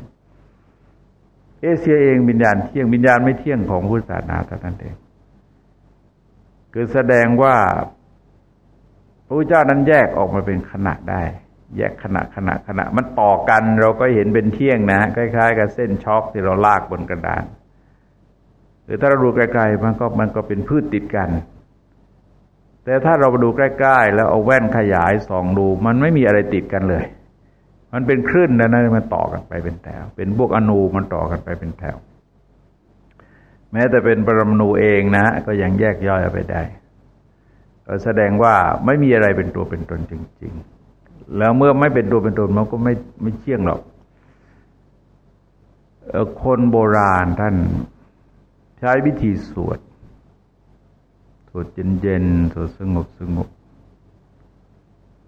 เอเชียเองวิญญาณเที่ยงวิญญาณไม่เที่ยงของพุทธศาสนาเท่านั้นเองคือแสดงว่าพระพุทธเจ้านั้นแยกออกมาเป็นขณะได้ แยกขณะขณะขณะมันต่อกันเราก็เห็นเป็นเที่ยงนะคล้ายๆ กับเส้นช็อกที่เราลากบนกระดานหรือถ้าเราดูไกลๆมันก็มันก็เป็นพืชติดกัน แต่ถ้าเราดูใกล้ ๆ แล้วเอาแว่นขยายส่องดู มันไม่มีอะไรติดกันเลย มันเป็นคลื่นนะนะมันต่อกันไปเป็นแถว เป็นพวกอนูมันต่อกันไปเป็นแถว แม้แต่เป็นปรมาณูเองนะ ก็ยังแยกย่อยไปได้ก็แสดงว่าไม่มีอะไรเป็นตัวเป็นตนจริง ๆ แล้วเมื่อไม่เป็นตัวเป็นตนมันก็ไม่ไม่เชี่ยงหรอกคนโบราณท่านใช้วิธีสวด สดเย็นๆสวดสงบสงบ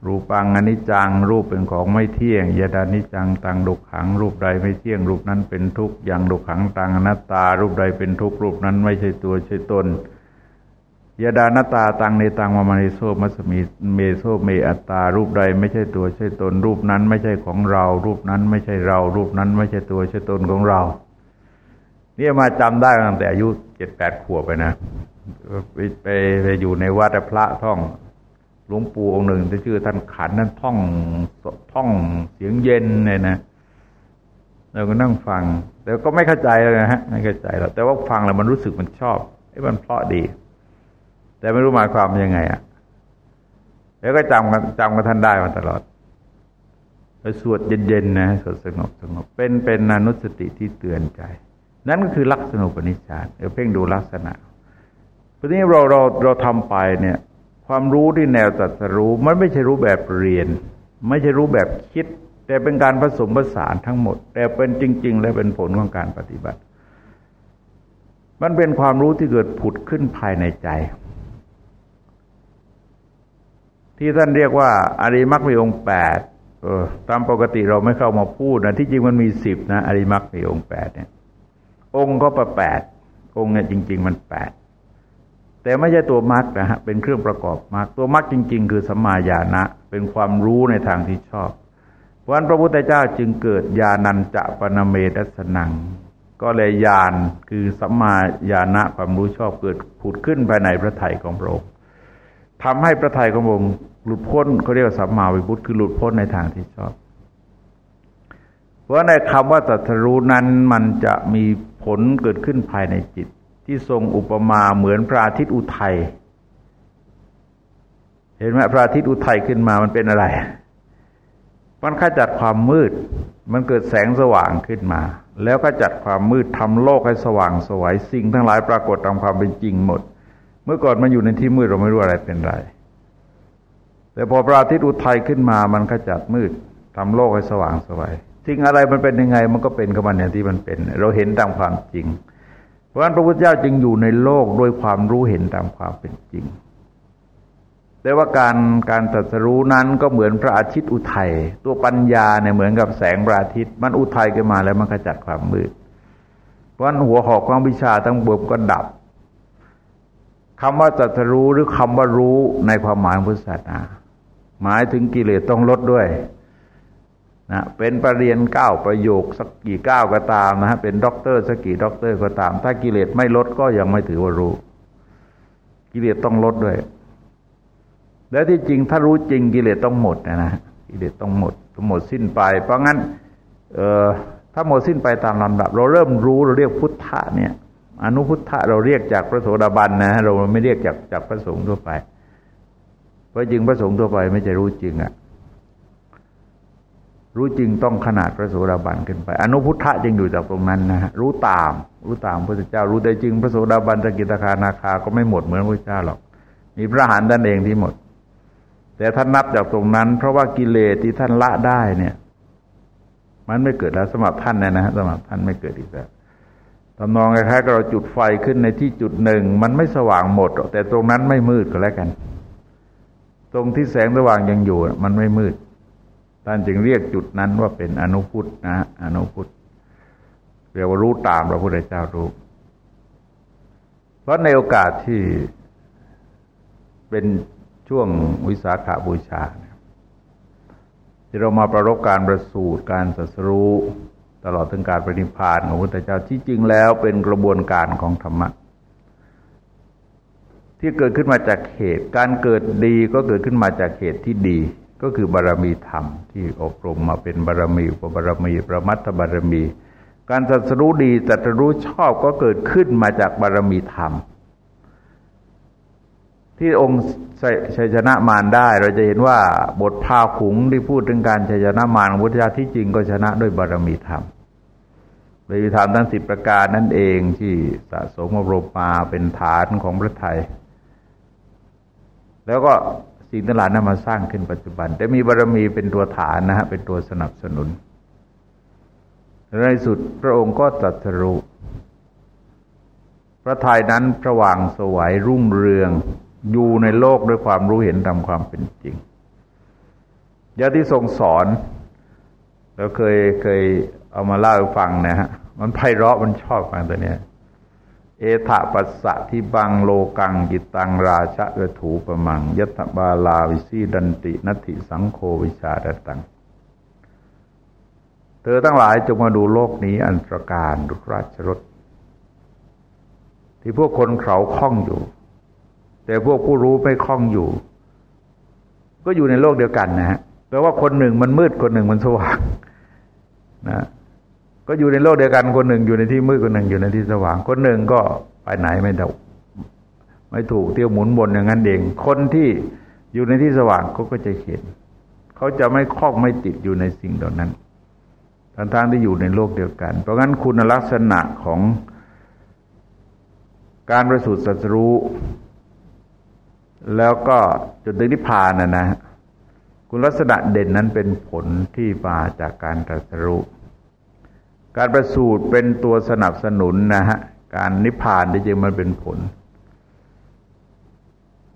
รูปัง อะนิจจังรูปเป็นของไม่เที่ยงยะทะนิจจังตัง ทุกขัง รูปใดไม่เที่ยง รูปนั้นเป็นทุกข์ยัง ทุกขังตะทะนัตตา รูปใดเป็นทุกข์รูปนั้นไม่ใช่ตัวใช่ตนยะทะนัตตาตัง เนตังมะมะ เนโสหะมัสมิ นะ เมโส อัตตา รูปใดไม่ใช่ตัวใช่ตน รูปนั้นไม่ใช่ของเรา รูปนั้นไม่ใช่เรา รูปนั้นไม่ใช่ตัวใช่ตนของเรา เนี่ยมาจำได้ตั้งแต่อายุเจ็ดแปดขวบไปนะ ไปไปไปอยู่ในวัดพระท่องหลวงปู่องค์หนึ่งที่ชื่อท่านขันนั้นท่องท่องเสียงเย็นเลยนะเราก็นั่งฟัง แต่ก็ไม่เข้าใจเลยนะฮะไม่เข้าใจหรอกแต่ว่าฟังแล้วมันรู้สึกมันชอบไอ้มันเพราะดี แต่ไม่รู้หมายความยังไงอะแล้วก็จำกันจำกันท่านได้มาตลอดไปสวดเย็นๆนะสวดสงบสงบเป็นเป็นอนุสติที่เตือนใจ นั่นก็คือลักษณะปณิชานเดี๋ยวเพ่งดูลักษณะ เพราะนี้เราเราเราทำไปเนี่ย ความรู้ที่แนวตัดสรู้มันไม่ใช่รู้แบบเรียน ไม่ใช่รู้แบบคิด แต่เป็นการผสมผสานทั้งหมด แต่เป็นจริง ๆ และเป็นผลของการปฏิบัติ มันเป็นความรู้ที่เกิดผุดขึ้นภายในใจ ที่ท่านเรียกว่าอริมักมีองค์แปดตามปกติเราไม่เข้ามาพูดนะที่จริงมันมีสิบนะอริมักมีองค์แปดเนี่ย องค์ก็ประแปดองค์เนี่ยจริง ๆ มันแปด แต่ไม่ใช่ตัวมักนะฮะเป็นเครื่องประกอบมักตัวมักจริง ๆ คือสัมมาญาณะ เป็นความรู้ในทางที่ชอบวันพระพุทธเจ้าจึงเกิดญาณัญจะปนเมตัสนัง ก็เลยญาณคือสัมมาญาณะความรู้ชอบเกิดผุดขึ้นภายในพระไถ่ของพระองค์ทำให้พระไถ่ของพระองค์หลุดพ้นเขาเรียกว่าสัมมาวิบุตคือหลุดพ้นในทางที่ชอบ เพราะในคำว่าตัทรู้นั้นมันจะมีผลเกิดขึ้นภายในจิต ที่ทรงอุปมาเหมือนพระอาทิตย์อุทัยเห็นไหมพระอาทิตย์อุทัยขึ้นมามันเป็นอะไร มันขจัดความมืด มันเกิดแสงสว่างขึ้นมา แล้วก็จัดความมืดทำโลกให้สว่างสวยสิ่งทั้งหลายปรากฏตามความเป็นจริงหมด เมื่อก่อนมันอยู่ในที่มืดเราไม่รู้อะไรเป็นไร แต่พอพระอาทิตย์อุทัยขึ้นมา มันขจัดมืดทำโลกให้สว่างสวยสิ่งอะไรมันเป็นยังไง มันก็เป็นกับมันอย่างที่มันเป็น เราเห็นตามความจริง ราะฉะนั้นพระพุทธเจ้าจึงอยู่ในโลกด้วยความรู้เห็นตามความเป็นจริง แต่ว่าการการตรัสรู้นั้นก็เหมือนพระอาทิตย์อุทัยตัวปัญญาเนี่ยเหมือนกับแสงพระอาทิตย์ มันอุทัยขึ้นมาแล้วมันขจัดความมืด เพราะนั้นหัวหอกของวิชาทั้งบวบก็ดับคำว่าตรัสรู้หรือคำว่ารู้ในความหมายพุทธศาสนาหมายถึงกิเลสต้องลดด้วย นะเป็นเปรียญเก้าประโยคสักกี่เก้าก็ตามนะฮะเป็นด็อกเตอร์สักกี่ด็อกเตอร์ก็ตาม ถ้ากิเลสไม่ลดก็ยังไม่ถือว่ารู้ กิเลสต้องลดด้วย แล้วที่จริงถ้ารู้จริงกิเลสต้องหมดนะนะกิเลสต้องหมดต้องหมดสิ้นไป เพราะงั้น เอ่อถ้าหมดสิ้นไปตามลำดับ เราเริ่มรู้เราเรียกพุทธะเนี่ย อนุพุทธะเราเรียกจากพระโสดาบันนะเราไม่เรียกจากจากพระสงฆ์ทั่วไป เพราะจริงพระสงฆ์ทั่วไปไม่จะรู้จริงอะ รู้จริงต้องขนาดพระโสดาบันขึ้นไป อนุพุทธะจึงอยู่จากตรงนั้นนะฮะรู้ตาม รู้ตามพระเจ้า รู้แต่จริงพระโสดาบันตะกิตาคานาคาก็ไม่หมดเหมือนพระเจ้าหรอก มีพระหานด้านเองที่หมด แต่ท่านนับจากตรงนั้น เพราะว่ากิเลสที่ท่านละได้เนี่ย มันไม่เกิดแล้วสมับท่านนะนะสมับท่านไม่เกิดอีกแล้วตำนองคล้ายๆเราจุดไฟขึ้นในที่จุดหนึ่ง มันไม่สว่างหมดแต่ตรงนั้นไม่มืดก็แล้วกัน ตรงที่แสงสว่างยังอยู่มันไม่มืด ท่านจึงเรียกจุดนั้นว่าเป็นอนุพุทธนะอนุพุทธเรียกว่ารู้ตามพระพุทธเจ้ารู้เพราะในโอกาสที่เป็นช่วงวิสาขาบูชาที่เรามาประรบการประสูตรการสัสรู้ตลอดถึงการปฏิพานของพระพุทธเจ้าที่จริงแล้วเป็นกระบวนการของธรรมะที่เกิดขึ้นมาจากเหตุ การเกิดดีก็เกิดขึ้นมาจากเหตุที่ดี ก็คือบารมีธรรมที่อบรมมาเป็นบารมีอุปบารมี ประมัตถบารมี การสัสรู้ดีสัสรู้ชอบก็เกิดขึ้นมาจากบารมีธรรม ที่องค์ชัยชนะมารได้ เราจะเห็นว่าบทพาขุงที่พูดถึงการชัยชนะมารของพุทธเจ้าที่จริงก็ชนะด้วยบารมีธรรมบารมีธรรมทั้งสิบประการนั่นเองที่สะสมอบรมมาเป็นฐานของพระไทย แล้วก็ สิ่งต่างๆนั้นมาสร้างขึ้นปัจจุบัน แต่มีบารมีเป็นตัวฐานนะฮะเป็นตัวสนับสนุนในสุดพระองค์ก็ตรัสรู้พระทัยนั้นพระว่างสวยรุ่งเรืองอยู่ในโลกด้วยความรู้เห็นตามความเป็นจริงยาที่ทรงสอนเราเคยเคยเอามาเล่าให้ฟังนะฮะมันไพเราะมันชอบฟังตัวเนี้ย เอถะปัสสะที่บังโลกังกิตังราชะเวถูปมังยัตบาลาวิสีดันตินัติสังโฆวิชาดตัง เธอทั้งหลายจงมาดูโลกนี้อันตรการดุราชรถ ที่พวกคนเขาคล้องอยู่ แต่พวกผู้รู้ไม่คล้องอยู่ ก็อยู่ในโลกเดียวกันนะฮะแปลว่าคนหนึ่งมันมืดคนหนึ่งมันสว่างนะ ก็อยู่ในโลกเดียวกันคนหนึ่งอยู่ในที่มืดคนหนึ่งอยู่ในที่สว่าง คนหนึ่งก็ไปไหนไม่ได้ไม่ถูกเที่ยวหมุนบนอย่างนั้นเอง คนที่อยู่ในที่สว่างเขาก็จะเห็น เขาจะไม่คล้องไม่ติดอยู่ในสิ่งเหล่านั้นทั้งทางที่อยู่ในโลกเดียวกัน เพราะงั้นคุณลักษณะของการประสูติสัตรู้แล้วก็จนถึงนิพพานนะนะคุณลักษณะเด่นนั้นเป็นผลที่มาจากการตรัสรู้ การประสูติเป็นตัวสนับสนุนนะฮะการนิพพานที่จริงมันเป็นผล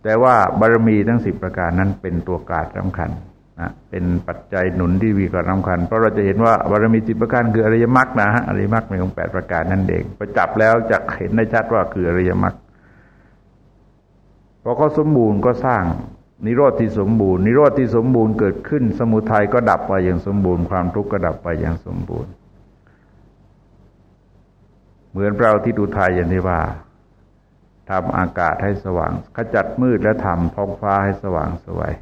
แต่ว่าบารมีทั้งสิบประการนั้นเป็นตัวการสำคัญนะเป็นปัจจัยหนุนที่มีความสำคัญ เพราะเราจะเห็นว่าบารมีสิบประการคืออริยมรรคนะฮะอริยมรรคมีองค์แปดประการนั่นเองพอจับแล้วจะเห็นได้ชัดว่าคืออริยมรรคพอเขาสมบูรณ์ก็สร้างนิโรธที่สมบูรณ์นิโรธที่สมบูรณ์เกิดขึ้น สมุทัยก็ดับไปอย่างสมบูรณ์ความทุกข์ก็ดับไปอย่างสมบูรณ์ เหมือนเราที่ดูทยอย่างที่ว่าทำอากาศให้สว่าง ขจัดมืดและทำท้องฟ้าให้สว่างสวย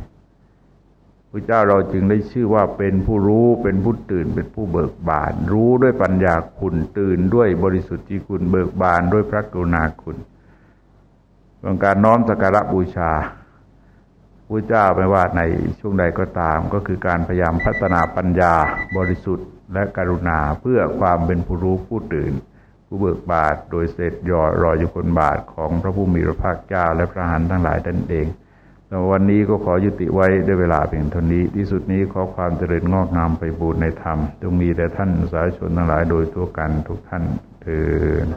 พระเจ้าเราจึงได้ชื่อว่าเป็นผู้รู้เป็นผู้ตื่นเป็นผู้เบิกบาน รู้ด้วยปัญญาคุณตื่นด้วยบริสุทธิ์จีคุณเบิกบานด้วยพระกรุณาคุณเรื่องการน้อมสักการะบูชาพระเจ้าไม่ว่าในช่วงใดก็ตาม ก็คือการพยายามพัฒนาปัญญาบริสุทธิ์และกรุณาเพื่อความเป็นผู้รู้ผู้ตื่น ผู้เบิกบาทโดยเสร็จยอรออยู่คนบาทของพระผู้มีพระภาคเจ้าและพระหันทั้งหลายท่านเองแต่วันนี้ก็ขอยุติไว้ด้วยเวลาเพียงเท่านี้ ที่สุดนี้ขอความเจริญงอกงามไปบูรณนธรรมจงมีแต่ท่านสาธุชนทั้งหลายโดยทั่วกันทุกท่านเถิด